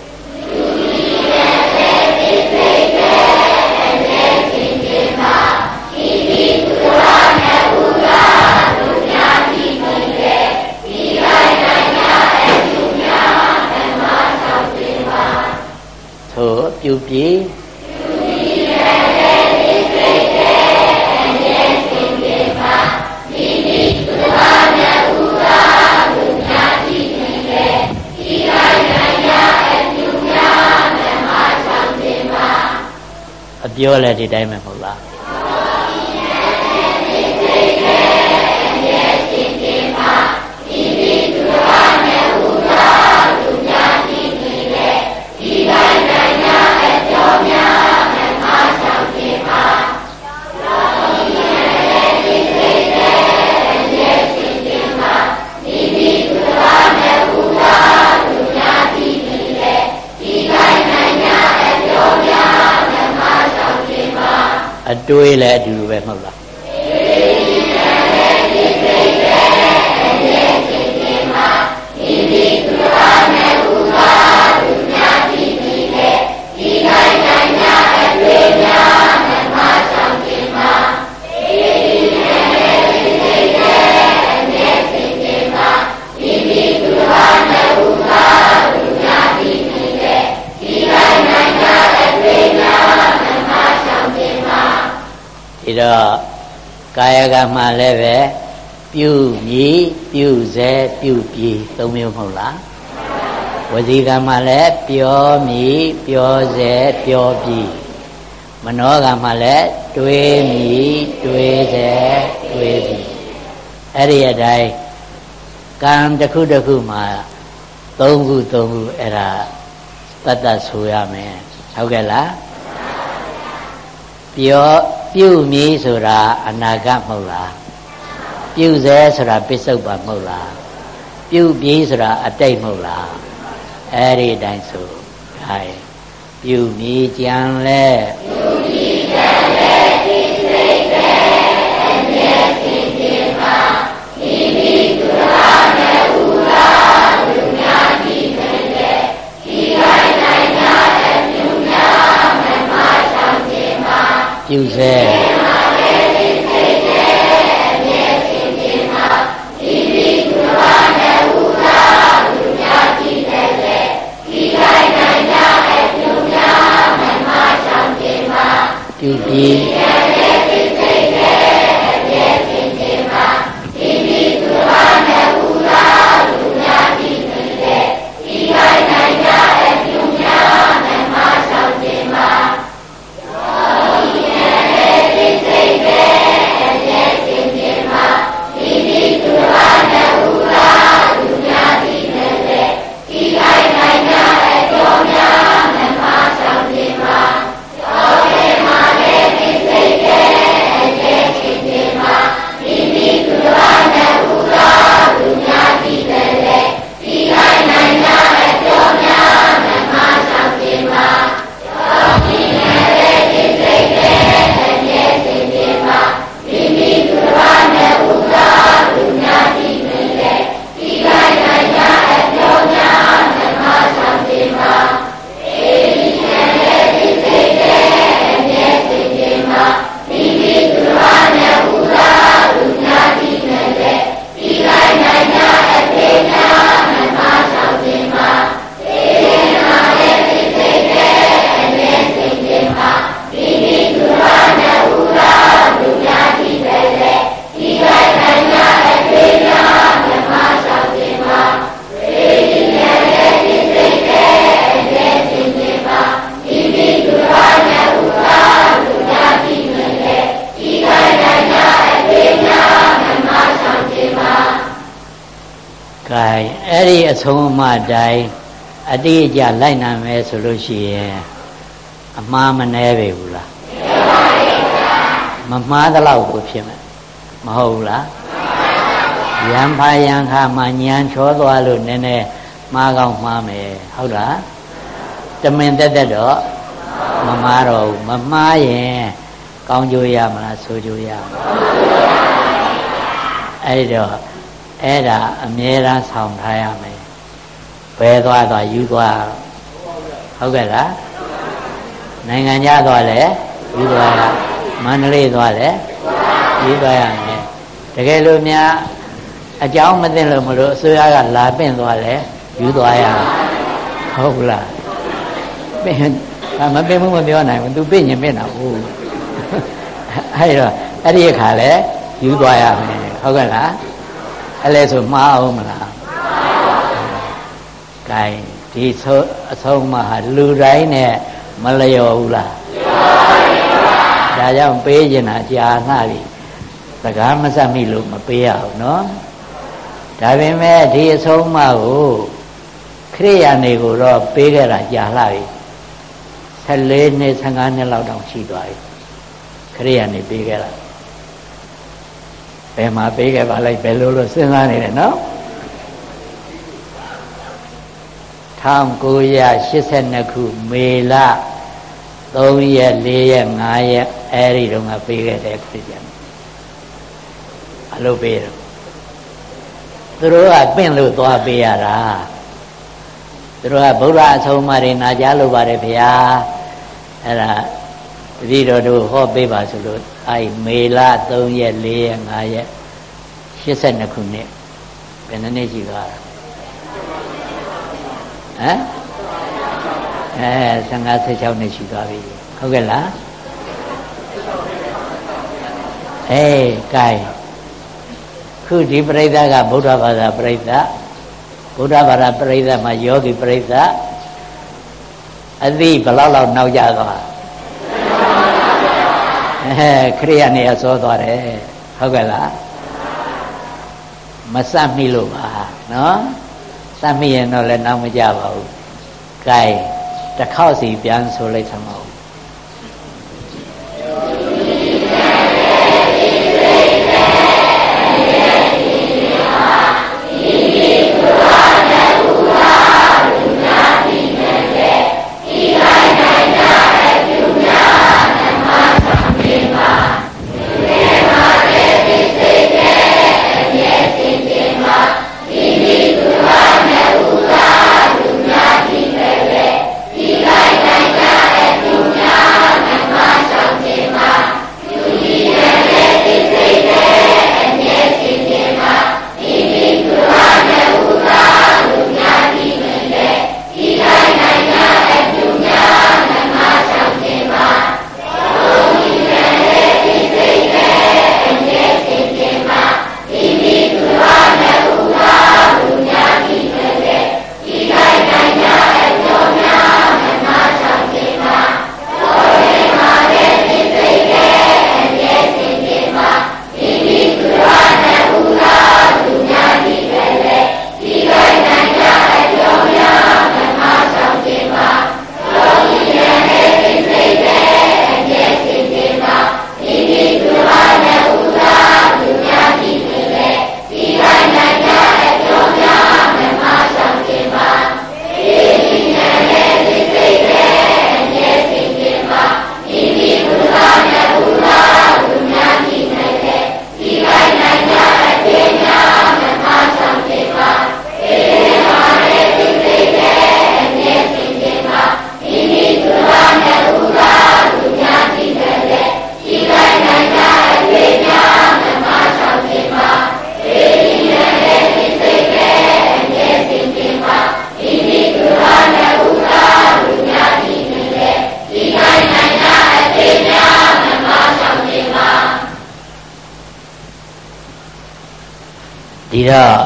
သို့ပြုပြီးပြောလဲဒီတိုင်းပဲမဟုတ်လား တွေးလည်းအတူတူပဲမဟုတ်လား တော့ကာယကမှလည်းပဲပြုမြည်ပြုစေပြုပြီးသုံးမျိုးမဟုတ်လားဝစီကမှလည်းပြောမြည်ပြောစေပြောပြီးမနောကမှလည်းတွေးမြည်တွေးစေတွေးပြီးအဲ့ဒီအတိုင်းကံတစ်ခုတစ်ခုမှာသုံးခုသုံးခုအဲ့ဒါတတ်တတ်ဆိုရမယ်ဟုတ်ကဲ့လားပြော ပြုမည်ဆိုတာအနာဂတ်မဟုတ်လားပြုစေဆိုတာပစ္စုပန်မဟုတ်လားပြုပြီးဆိုတာအတိတ်မဟုတ်လားအဲ့ဒီအတိုင်းဆိုဒါပြုမည်ကြံလဲပြု ပြုစေပြုပြီး မတိုင်းအတိအကျလိုက်နိုင်မယ်ဆိုလို့ရှိရင်အမှားမနှဲပေဘူးလားမမှားသလောက်ကိုဖြစ်မယ်မဟုတ်ဘူးလားရံဖာရံခါမှညံချောသွားလို့နည်းနည်းမှားကောင်းမှားမယ်ဟုတ်လားတမင်တက်တက်တော့မမှားတော့ဘူးမမှားရင်ကောင်းကျိုးရမလားဆိုးကျိုးရမလားအဲ့တော့အဲ့ဒါအမြဲတမ်းဆောင်ထားရမယ် ဘယ်သွားသွားယူသွားဟုတ်ကဲ့လားနိုင်ငံခြားသွားလဲယူသွားရမန္တလေးသွားလဲယူသွားရမယ်တကယ်လို့များအကြောင်းမသိလို့မလို့အစိုးရကလာပင့်သွားလဲယူသွားရဟုတ်လားပင့်မပင့်ဘူးမပြောနိုင်ဘူး तू ပင့်ရင်ပင့်တာဟုတ်အဲ့တော့အဲ့ဒီအခါလဲယူသွားရမယ်ဟုတ်ကဲ့လားအဲ့လဲဆိုမှားအောင်မလား ကဲဒီဆုံးအဆုံးမဟာလူတိုင်းနဲ့မလျော်ဘူးလားဒါကြောင့်ပေးကျင်တာကြာနှပြီစကားမဆက်မိလို့မပေးရဘူးเนาะဒါပေမဲ့ဒီအဆုံးအမကိုခရိယာနေကိုတော့ပေးခဲ့တာကြာလှပြီ14နှစ်15နှစ်လောက်တောင်ရှိသွားပြီခရိယာနေပေးခဲ့တာဘယ်မှာပေးခဲ့ပါလိုက်ဘယ်လိုလို့စဉ်းစားနေတယ်နော် 1982ခုမေလ3ရက်4ရက်5ရက်အဲဒီတုန်းကပေးခဲ့တဲ့ခရစ်ယာန်အလုပ်ပေးတယ်သူတို့ကပင့်လို့သွားပေးရတာသူတို့ကဗုဒ္ဓအဆုံးအမတွေနာကြားလို့ပါတယ်ဗျာအဲ့ဒါတတိတော်တို့ဟောပေးပါဆိုလို့အဲ့မေလ3ရက်4ရက်5ရက်82ခုနှစ်ဘယ်နှစ်နှစ်ရှိသွားတာ ဟမ်အဲ15 16နှစ်ရှိသွားပြီဟုတ်ကဲ့လားအေး gain ခုဒီပြိဿကဗုဒ္ဓဘာသာပြိဿဗုဒ္ဓဘာသာပြိဿမှာယောဂီပြိဿအသိဘလောက်လောက်နောက်ကြသွားအဲခရိယာနေရစောသွားတယ်ဟုတ်ကဲ့လားမစပ်မိလို့ပါနော် စပ်မိရင်တော့လည်းနောက်မကြပါဘူး။ gain တစ်ခေါက်စီပြန်ဆိုလိုက်သမော တော့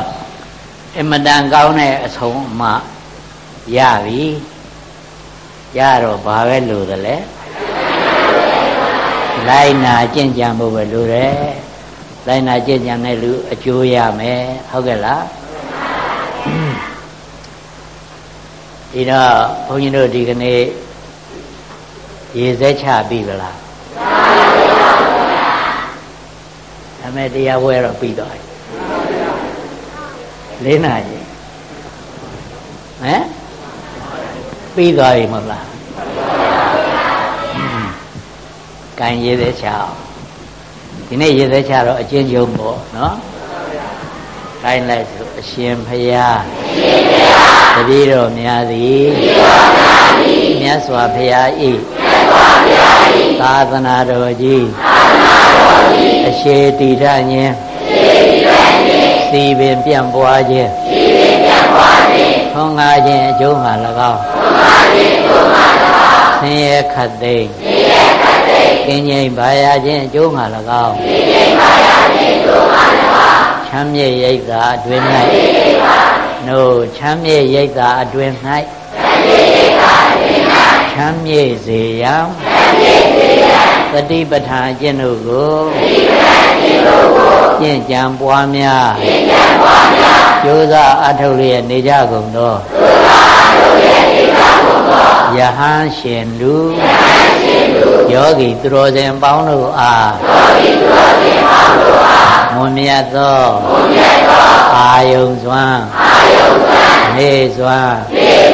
အမတန်ကောင်းတဲ့အဆုံးအမရပြီရတော့ဘာပဲလို့သလဲလိုက်နာကြင်ကြံဖို့ပဲလိုတယ်လိုက်နာကြင်ကြံတဲ့လူအကျိုးရမယ်ဟုတ်ကဲ့လားဒီတော့ဘုန်းကြီးတို့ဒီကနေ့ရေစက်ချပြီဗလားအမေတရားဝဲတော့ပြီးသွားပြီ လေးနာရီဟမ်ပြီးသွားပြီမဟုတ်လားကံရေစက်ချအောင်ဒီနေ့ရေစက်ချတော့အချင်းချင်းပေါ့နော်ကိုင်းလိုက်ဆိုအရှင်ဖရာအရှင်ဖရာတပည့်တော်များသည်တပည့်တော်များသည်မြတ်စွာဘုရား၏မြတ်စွာဘုရား၏သာသနာတော်ကြီးသာသနာတော်ကြီးအရှိတိထခြင်းအရှိတိထ ခြင်းစီပင်ပြန့်ပွားခြင်းစီပင်ပြန့်ပွားခြင်းထွန်းကားခြင်းအကျိုးမှ၎င်းထွန်းကားခြင်းအကျိုးမှ၎င်းဆင်းရဲခတ်သိမ်းဆင်းရဲခတ်သိမ်းကင်းငြိမ်ပါရခြင်းအကျိုးမှ၎င်းကင်းငြိမ်ပါရခြင်းအကျိုးမှ၎င်းချမ်းမြေ့ရိပ်သာအတွင်၌နို့ချမ်းမြေ့ရိပ်သာအတွင်၌ချမ်းမြေ့စေရန် သတိပဋ္ဌာန်ကျင့်တို့ကိုကျင့်ကြံပွားများကျိုးစားအထုတ်လျက်နေကြကုန်သောယဟန်ရှင်လူယောဂီသူတော်စင်ပေါင်းတို့အားယောဂီသူတော်စင်ပေါင်းတို့အားမွန်မြတ်သောမွန်မြတ်သောအာယုံစွမ်းအာယုံစွမ်းနေစွမ်းနေစွမ်း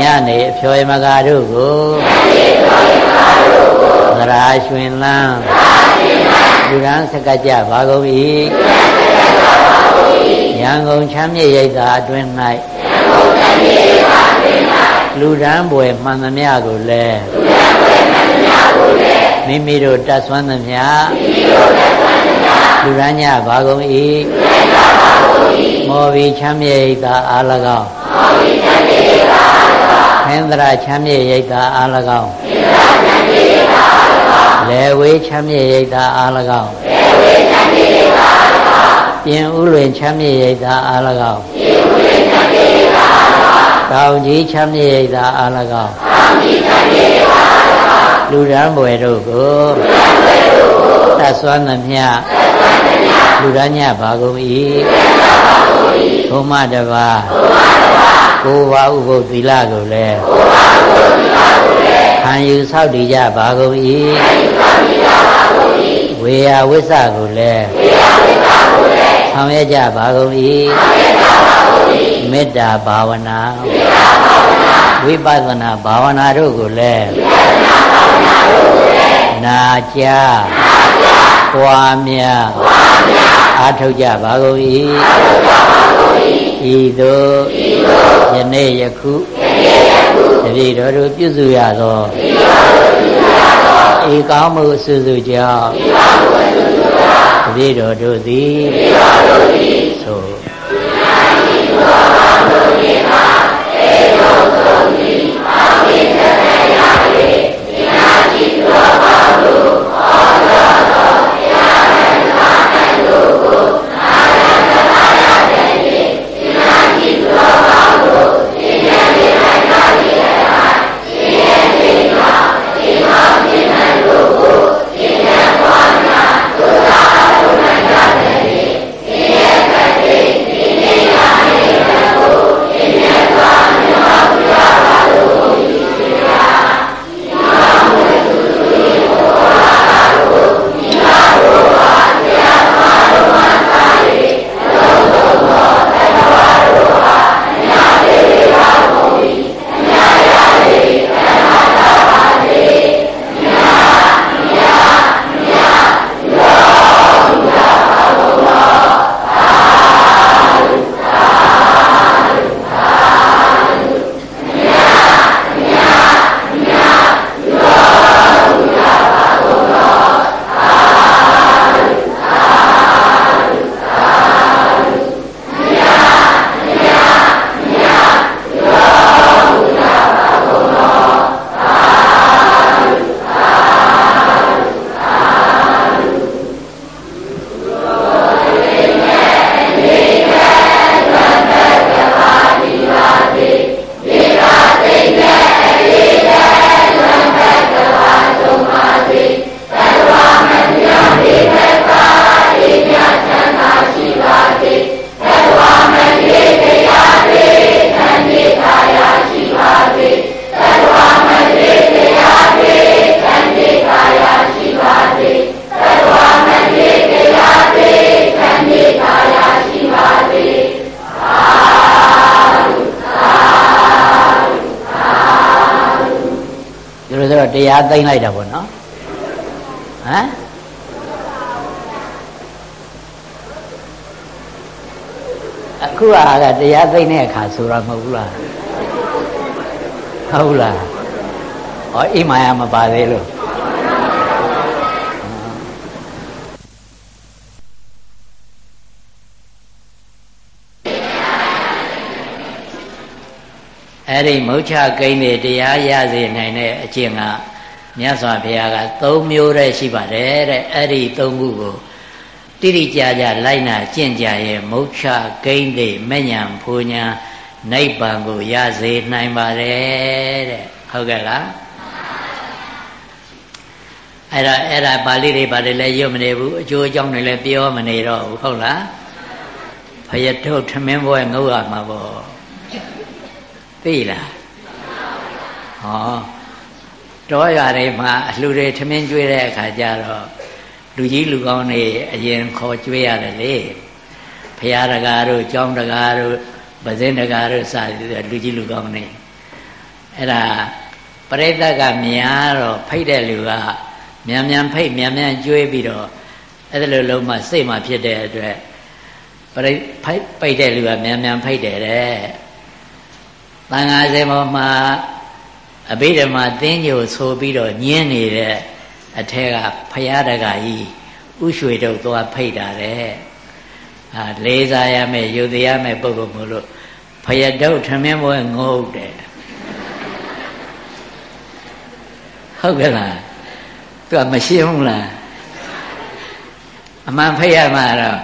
ညနေအဖျော်ယမကာတို့ကိုညနေအဖျော်ယမကာတို့ကိုသရာရွှင်လန်းသရာရွှင်လန်းလူရန်စကကြပါကုန်၏လူရန်စကကြပါကုန်၏ရန်ကုန်ချမ်းမြေရိပ်သာအတွင်၌ရန်ကုန်ချမ်းမြေရိပ်သာအတွင်၌လူရန်ဘွယ်မှန်သမျှကိုလည်းလူရန်ဘွယ်မှန်သမျှကိုလည်းမိမိတို့တတ်ဆွမ်းသမျှမိမိတို့တတ်ဆွမ်းသမျှလူရန်ညဘာကုန်၏လူရန်ညဘာကုန်၏မောဘီချမ်းမြေရိပ်သာအား၎င်း မောဘီချမ်းမြေရိပ်သာအား၎င်းဟင်္ဒရာချမ်းမြေရိပ်သာအား၎င်းဟင်္ဒရာချမ်းမြေရိပ်သာအား၎င်းလေဝေးချမ်းမြေရိပ်သာအား၎င်းလေဝေးချမ်းမြေရိပ်သာအား၎င်းပြင်ဥလွင်ချမ်းမြေရိပ်သာအား၎င်းပြင်ဥလွင်ချမ်းမြေရိပ်သာအား၎င်းတောင်ကြီးချမ်းမြေရိပ်သာအား၎င်းတောင်ကြီးချမ်းမြေရိပ်သာအား၎င်းလူရန်ဘွယ်တို့ကိုလူရန်ဘွယ်တို့ကိုတတ်စွမ်းသမျှတတ်စွမ်းသမျှလူရန်ညဘာကုန်၏ လူရန်ညဘာကုန်၏ဘုမတပါဘုမတပါကိုဝါဥပုသီလကိုလည်းကိုဝါဥပုသီလကိုလည်းခံယူဆောက်တည်ကြပါကုန်၏ခံယူဆောက်တည်ကြပါကုန်၏ဝေယဝိစ္စကိုလည်းဝေယဝိစ္စကိုလည်းဆောင်ရွက်ကြပါကုန်၏ဆောင်ရွက်ကြပါကုန်၏မေတ္တာဘာဝနာမေတ္တာဘာဝနာဝိပဿနာဘာဝနာတို့ကိုလည်းဝိပဿနာဘာဝနာတို့ကိုလည်းနာကြားနာကြားပွားများပွားများအားထုတ်ကြပါကုန်၏အားထုတ်ကြပါကုန်၏ ဤသို့ဤသို့ယနေ့ယခုယနေ့ယခုတပည့်တော်တို့ပြုစုရသောတပည့်တော်တို့ပြုစုရသောဧကောင်းမှုအစုစုကြောင့်ဧကောင်းမှုအစုစုကြောင့်တပည့်တော်တို့သည်တပည့်တော်တို့သည်သို့နာဤသောတို့၏မှာဧသောဆုံးသည် ရားသိမ့်လိုက်တာပေါ့နော်ဟမ်အခုကတရားသိမ့်တဲ့အခါဆိုတာမဟုတ်ဘူးလားဟုတ်လားဟောအိမာယမပါသေးလို့အဲ့ဒီမုတ်ချကိန်းတွေတရားရစေနိုင်တဲ့အကျင့်က မြတ်စွာဘုရားက၃မျိုးတည်းရှိပါတယ်တဲ့အဲ့ဒီ၃ခုကိုတိတိကျကျလိုက်နာကျင့်ကြရဲ့မုတ်ချကိန်းတွေမညံဖူညာနိဗ္ဗာန်ကိုရစေနိုင်ပါတယ်တဲ့ဟုတ်ကဲ့လားအဲ့ဒါအဲ့ဒါပါဠိတွေပါတယ်လည်းရွတ်မနေဘူးအကျိုးအကြောင်းတွေလည်းပြောမနေတော့ဘူးဟုတ်လားဖယထုတ်ထမင်းပွဲငုတ်ရမှာပေါ့သိလားဟော တောရွာတွေမှာအလှူတွေထမင်းကျွေးတဲ့အခါကျတော့လူကြီးလူကောင်းတွေအရင်ခေါ်ကျွေးရတယ်လေဖရာတကာတို့ကျောင်းတကာတို့ပဇင်းတကာတို့စသည်လူကြီးလူကောင်းတွေအဲ့ဒါပရိသတ်ကများတော့ဖိတ်တဲ့လူကမြန်မြန်ဖိတ်မြန်မြန်ကျွေးပြီးတော့အဲ့ဒါလိုလုံးမှစိတ်မှဖြစ်တဲ့အတွက်ပရိဖိတ်ပိတ်တဲ့လူကမြန်မြန်ဖိတ်တယ်တဲ့တန်ဃာစေမောမှာ အဘိဓမ္မာသင်ညိုဆိုပြီးတော့ညင်းနေတဲ့အထက်ကဖရာတကကြီးဥရွှေတို့သွားဖိတ်တာတဲ့အာလေးစားရမယ်ယူသေးရမယ်ပုဂ္ဂိုလ်မို့လို့ဖယတုတ်ထမင်းပွဲငုတ်တယ်ဟုတ်ကဲ့လားသူကမရှင်းဘူးလားအမှန်ဖိတ်ရမှာတော့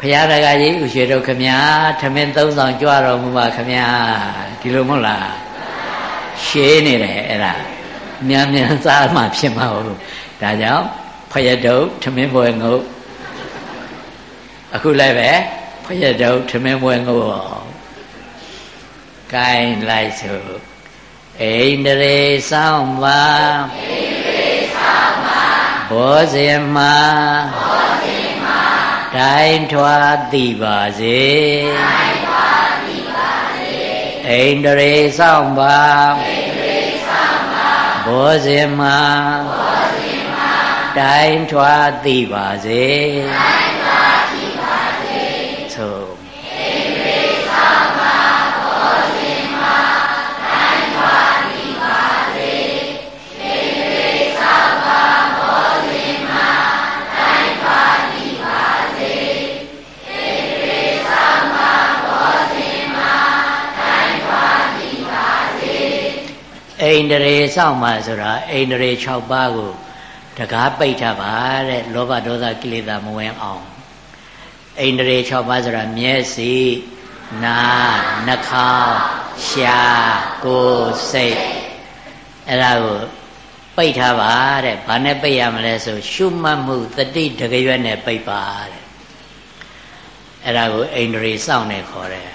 ဖရာတကကြီးဥရွှေတို့ခမညာထမင်းသုံးဆောင်ကြွတော်မူပါခမညာဒီလိုမဟုတ်လား ရှင်းနေတယ်အဲ့ဒါမြန်မြန်စားမှဖြစ်မှာဟုတ်ဒါကြောင့်ဖယတုတ်ထမင်းပွဲငုတ်အခုလည်းပဲဖယတုတ်ထမင်းပွဲငုတ်ကိုင်းလိုက်စို့အိန္ဒြေဆောင်ပါအိန္ဒြေဆောင်ပါဘောဇင်မာဘောဇင်မာတိုင်းထွာသိပါစေတိုင်းထွာသိပါစေ အိန္ဒြေဆောင်ပါအိန္ဒြေဆောင်ပါဘောဇင်မာဘောဇင်မာတိုင်းထွာသိပါစေတိုင်း အိန္ဒြေစောင့်မှဆိုတာအိန္ဒြေ6ပါးကိုတကားပိတ်ထားပါတဲ့လောဘဒေါသကိလေသာမဝင်အောင်အိန္ဒြေ6ပါးဆိုတာမျက်စိနာနှာခေါင်းရှားကိုယ်စိတ်အဲ့ဒါကိုပိတ်ထားပါတဲ့ဘာနဲ့ပိတ်ရမလဲဆိုရှုမှတ်မှုတတိတကရွက်နဲ့ပိတ်ပါတဲ့အဲ့ဒါကိုအိန္ဒြေစောင့်နေခေါ်တယ်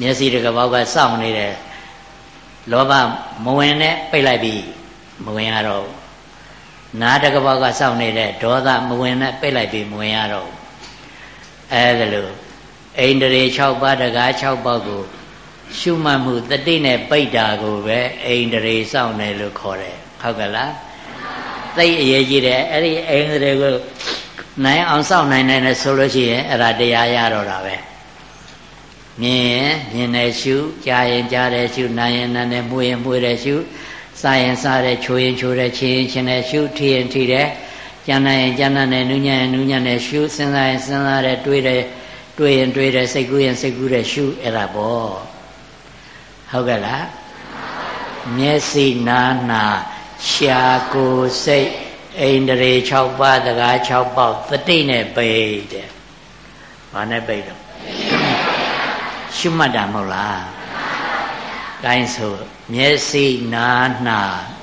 မျက်စိတကပေါက်ကစောင့်နေတယ် လောဘမဝင်နဲ့ပိတ်လိုက်ပြီးမဝင်ရတော့နာတကဘောကစောင့်နေတဲ့ဒေါသမဝင်နဲ့ပိတ်လိုက်ပြီးမဝင်ရတော့အဲဒါလို့အိန္ဒြေ6ပါးတကား6ပါးကို ရှုမှတ်မှုတတိနဲ့ပိတ်တာကိုပဲအိန္ဒြေစောင့်တယ်လို့ခေါ်တယ်ဟုတ်ကလားသိအရေးကြီးတယ်အဲ့ဒီအိန္ဒြေကိုနိုင်အောင်စောင့်နိုင်နိုင်တယ်ဆိုလို့ရှိရင်အဲ့ဒါတရားရတော့တာပဲ မြင်ရင်မြင်တယ်ရှုကြားရင်ကြားတယ်ရှုနားရင်နားတယ်မှုရင်မှုတယ်ရှုစားရင်စားတယ်ချိုးရင်ချိုးတယ်ချင်းရင်ချင်းတယ်ရှုထိရင်ထိတယ်ကြံနိုင်ရင်ကြံနိုင်တယ်နူးညံ့ရင်နူးညံ့တယ်ရှုစဉ်းစားရင်စဉ်းစားတယ်တွေးတယ်တွေးရင်တွေးတယ်စိတ်ကူးရင်စိတ်ကူးတယ်ရှုအဲ့ဒါပေါ့ဟုတ်ကဲ့လားမျက်စိနာနာရှာကိုယ်စိတ်အိန္ဒြေ6ပါးတကား6ပေါက်သတိနဲ့ပိတ်တယ်။ဘာနဲ့ပိတ်တော့ ရှုမှတ်တာမဟုတ်လားတိုင်းဆိုမျက်စိနာနာ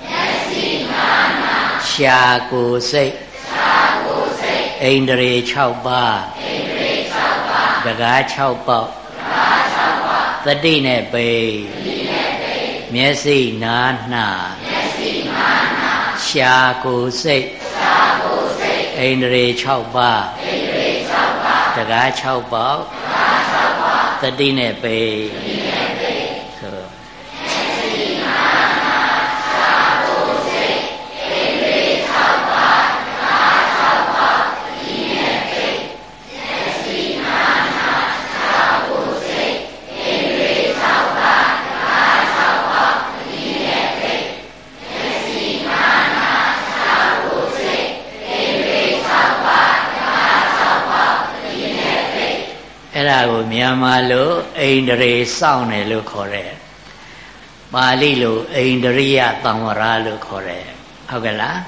မျက်စိနာနာရှာကိုစိတ်ရှာကိုစိတ်အိန္ဒြေ6ပါးအိန္ဒြေ6ပါးတကား6ပေါက်တကား6ပေါက်တတိနဲ့ပိတတိနဲ့ပိမျက်စိနာနာမျက်စိနာနာရှာကိုစိတ်ရှာကိုစိတ်အိန္ဒြေ6ပါးအိန္ဒြေ6ပါးတကား6ပေါက် တကားတတိနဲ့ပေ ဒါကိုမြန်မာလိုအိန္ဒြေစောင့်တယ်လို့ခေါ်တယ်ပါဠိလိုအိန္ဒြိယသံဝရလို့ခေါ်တယ်ဟုတ်ကဲ့လား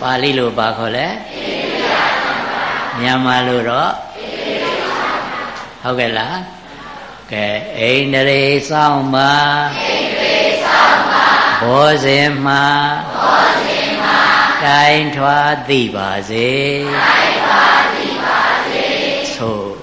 ပါဠိလိုပါခေါ်လဲမြန်မာလိုတော့ဟုတ်ကဲ့လားကဲအိန္ဒြေစောင့်ပါအိန္ဒြေစောင့်ပါဘောဇင်မှာဘောဇင်မှာတိုင်းထွားသိပါစေတိုင်းထွားသိပါစေသို့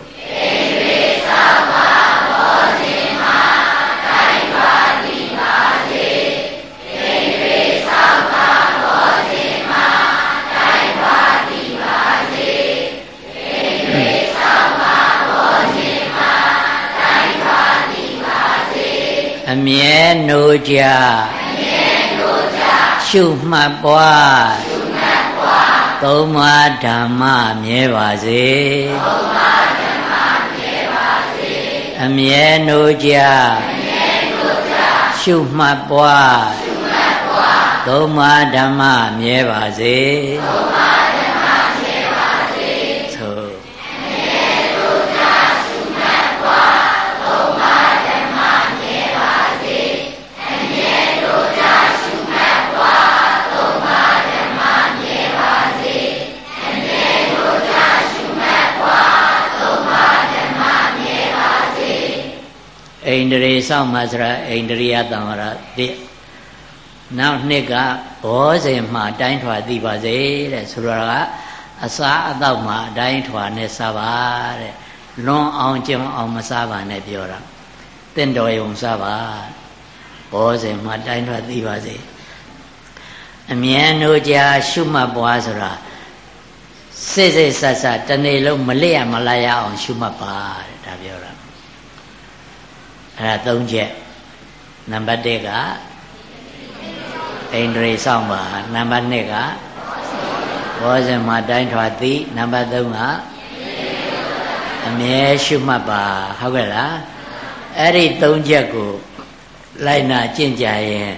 အမြဲနိုးကြအမြဲနိုးကြရှုမှတ်ပွားရှုမှတ်ပွားသုံးပါးဓမ္မမြဲပါစေသုံးပါးဓမ္မမြဲပါစေအမြဲနိုးကြအမြဲနိုးကြရှုမှတ်ပွားရှုမှတ်ပွားသုံးပါးဓမ္မမြဲပါစေသုံးပါး အိန္ဒြေစောင့်မှဆိုတာအိန္ဒြိယတံဝရတိနောက်နှစ်ကဘောဇင်မှတိုင်းထွာသိပါစေတဲ့ဆိုတော့ကအစာအတော့မှအတိုင်းထွာနဲ့စားပါတဲ့လွန်အောင်ကျုံအောင်မစားပါနဲ့ပြောတာတင့်တော်ယုံစားပါဘောဇင်မှတိုင်းထွာသိပါစေအမြဲနိုးကြရှုမှတ်ပွားဆိုတာစိတ်စိတ်ဆက်ဆက်တနေ့လုံးမလျက်မလာရအောင်ရှုမှတ်ပါတဲ့ဒါပြောတာ အဲ့ဒါ၃ချက်နံပါတ်1ကအိန္ဒြေဆောင်ပါနံပါတ်2ကဘောဇင်မှာတိုင်းထွာသိနံပါတ်3ကအမြဲရှုမှတ်ပါဟုတ်ကဲ့လားအဲ့ဒီ၃ချက်ကိုလိုက်နာကျင့်ကြရင်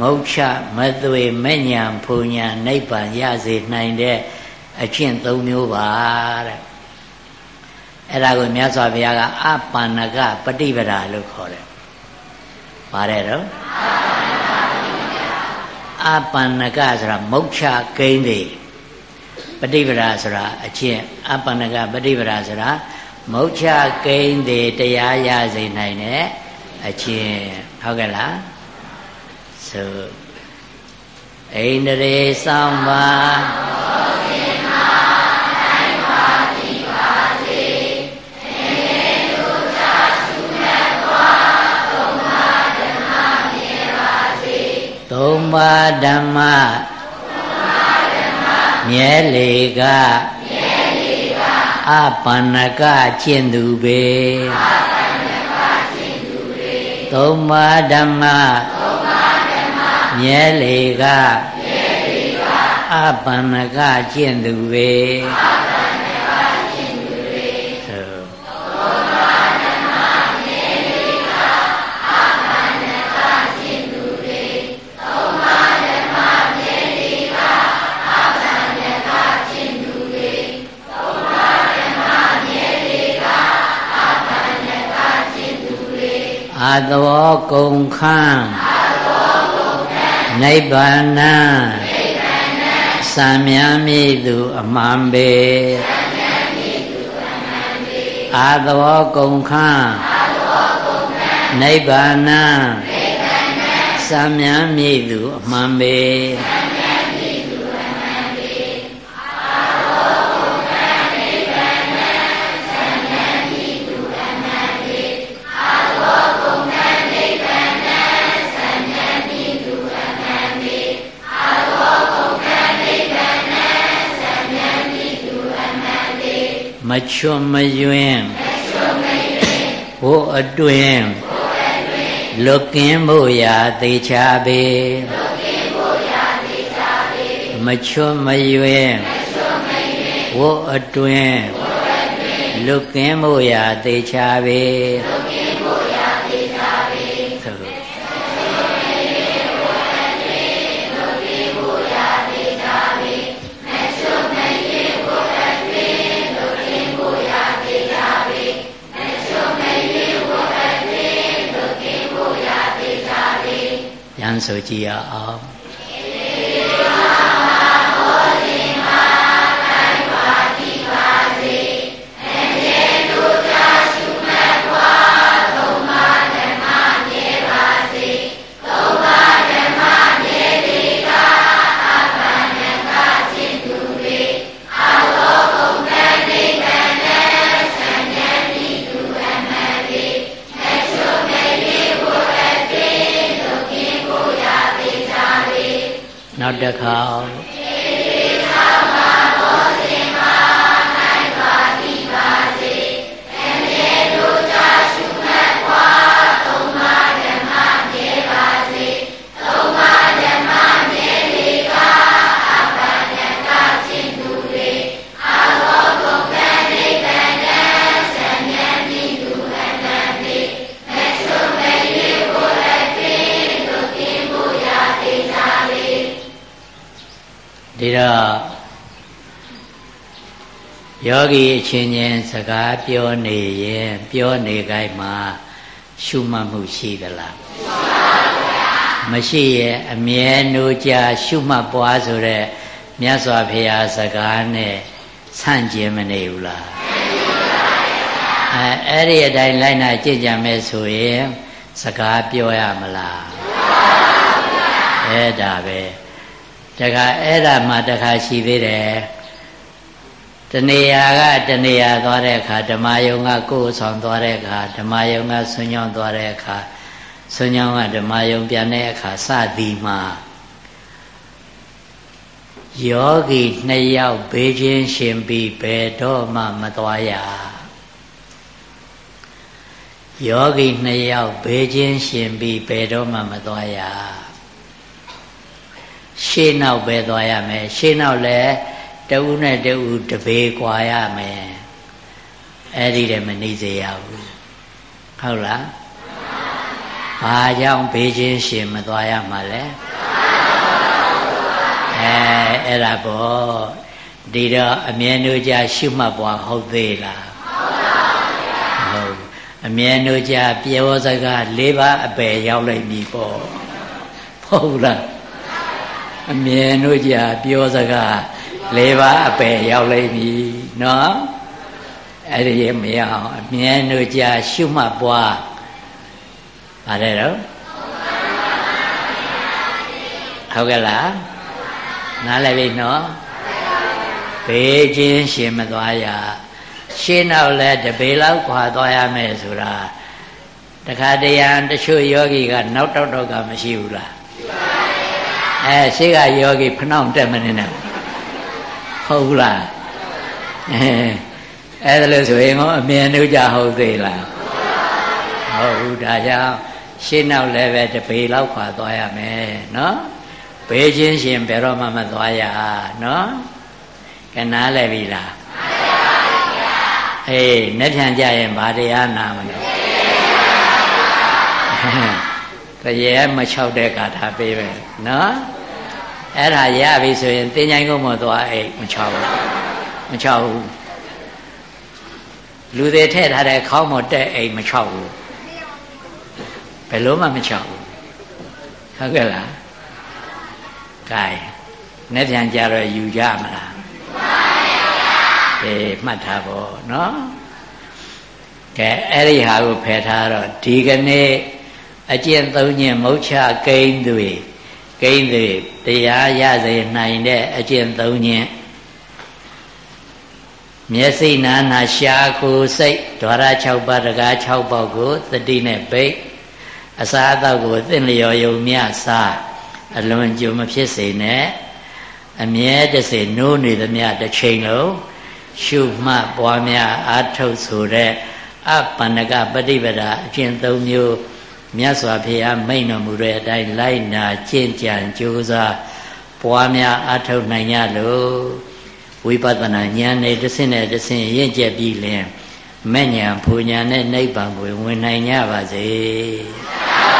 မုတ်ချမသွေမဲ့ညာဖူညာနိဗ္ဗာန်ရစေနိုင်တဲ့အကျင့်၃မျိုးပါတဲ့ အဲ့ဒါကိုမြတ်စွာဘုရားကအပန္နကပฏิပဒါလို့ခေါ်တယ်။ပါတယ်တော့အပန္နကဆိုတာမုတ်ချကိန်းတွေပฏิပဒါဆိုတာအချင်းအပန္နကပฏิပဒါဆိုတာမုတ်ချကိန်းတွေတရားရစေနိုင်တဲ့အချင်းဟုတ်ကဲ့လားဆိုအိန္ဒြေဆောင်ပါသုံး ပါးဓမ္မမြဲလေကအပန္နကကျင့်သူပေသုံးပါးဓမ္မမြဲလေကအပန္နကကျင့်သူပေ အာသဝကုံခန်းနိဗ္ဗာန်သံမြာမိသူအမှန်ပေအာသဝကုံခန်းနိဗ္ဗာန်သံမြာမိသူအမှန်ပေ ချွန်မယွင်းဘို့အတွင်လွတ်ကင်းဖို့ရာသေချာပေမချွန်မယွင်းဘို့အတွင်လွတ်ကင်းဖို့ရာသေချာပေ မ်းဆိုကြည်ရ တစ်ခါဒီ တော့ယောဂီအချင်းချင်းစကားပြောနေရင်ပြောနေကြမှာရှုမှတ်မှုရှိသလားမရှိရဲ့အမြဲနိုးကြရှုမှတ်ပွားဆိုတဲ့မြတ်စွာဘုရားစကားနဲ့ဆန့်ကျင်မနေဘူးလားအဲအဲ့ဒီအတိုင်းလိုက်နာကြည်ကြမယ်ဆိုရင်စကားပြောရမလားအဲ့ဒါပဲ တခါအဲ့ဒါမှတခါရှိသေးတယ်တနေရာကတနေရာသွားတဲ့အခါဓမ္မယုံကကိုယ်ဆောင်သွားတဲ့အခါဓမ္မယုံကဆွညောင်းသွားတဲ့အခါဆွညောင်းကဓမ္မယုံပြန်တဲ့အခါစသည်မှာယောဂီနှစ်ယောက်ဘေးချင်းရှင်ပြီးဘယ်တော့မှမသွားရယောဂီနှစ်ယောက်ဘေးချင်းရှင်ပြီးဘယ်တော့မှမသွားရ ရှေ့နောက်ပဲသွားရမယ်ရှေ့နောက်လည်းတဦးနဲ့တဦးတပေကွာရမယ်အဲ့ဒီတည်းမနေစေရဘူးဟုတ်လားဘာကြောင့်ဘေးချင်းရှင်မသွားရမှာလဲအဲအဲ့ဒါပေါ့ဒီတော့အမြဲတမ်းကြရှုမှတ်ပွားဟုတ်သေးလားဟုတ်အမြဲတမ်းကြပြောစကား၄ပါးအပယ်ရောက်လိုက်ပြီပေါ့ဟုတ်လား အမြင်တို့ကြပြောစကား၄ပါးအပယ်ရောက်လိမ့်မည်နော်အဲ့ဒီမရအောင်အမြင်တို့ကြရှုမှတ်ပွားပါတယ်တော့ဟုတ်ကဲ့လားနားလည်ပြီနော်ဘေးချင်းရှင်မသွားရရှင်းတော့လဲတပေလောက်ခွာသွားရမယ်ဆိုတာတခါတရံတချို့ယောဂီကနောက်တော့တော့ကမရှိဘူးလား အဲရှိကယောဂီဖနှောင့်တက်မနေနဲ့ဟုတ်ဘူးလားအဲအဲ့ဒါလို့ဆိုရင်ဟောအမြင်တို့ကြဟုတ်သေးလားဟုတ်ဘူးဒါကြောင့်ရှင်းနောက်လည်းပဲတပေလောက်ခွာသွားရမယ်နော်ဘေးချင်းရှင်ဘယ်တော့မှမသွားရနော်ကနားလည်းပြီလားအေးနဲ့ထန်ကြရင်ဗာတရားနာမလို့ တရေမချောက်တဲ့ကာထာပေးပဲနော်အဲ့ဒါရပြီဆိုရင်တင်ញိုင်းကုန်မသွားအိတ်မချောက်ဘူးမချောက်ဘူးလူတွေထည့်ထားတဲ့ခေါင်းမတက်အိတ်မချောက်ဘူးဘယ်လို့မှမချောက်ဘူးဟုတ်ကဲ့လားကဲနဲ့ပြန်ကြတော့ယူကြမလားအေးမှတ်ထားဖို့နော်ကဲအဲ့ဒီဟာကိုဖယ်ထားတော့ဒီကနေ့ အကျင့်သုံးညင်မုတ်ချကိန်းတွေကိန်းတွေတရားရစေနိုင်တဲ့အကျင့်သုံးခြင်းမျက်စိနာနာရှာကိုစိတ်ဓဝရ6ပါးတကား6ပေါက်ကိုသတိနဲ့ပိတ်အစာအသောက်ကိုသင်လျော်ယုံမြစားအလွန်ကြုံမဖြစ်စေနဲ့အမြဲတစေနိုးနေသမျှတစ်ချိန်လုံးရှုမှတ်ပွားများအာထုတ်ဆိုတဲ့အပန္နကပฏิပဒါအကျင့်၃မျိုး မြတ်စွာဘုရားမိန့်တော်မူတဲ့အတိုင်းလိုက်နာကျင့်ကြံကြိုးစားပွားများအထောက်နိုင်ရလို့ဝိပဿနာဉာဏ်နဲ့တစ်ဆင့်နဲ့တစ်ဆင့်ရင့်ကျက်ပြီးလင်မဲ့ညာဖူညာနဲ့နိဗ္ဗာန်ကိုဝင်နိုင်ကြပါစေ။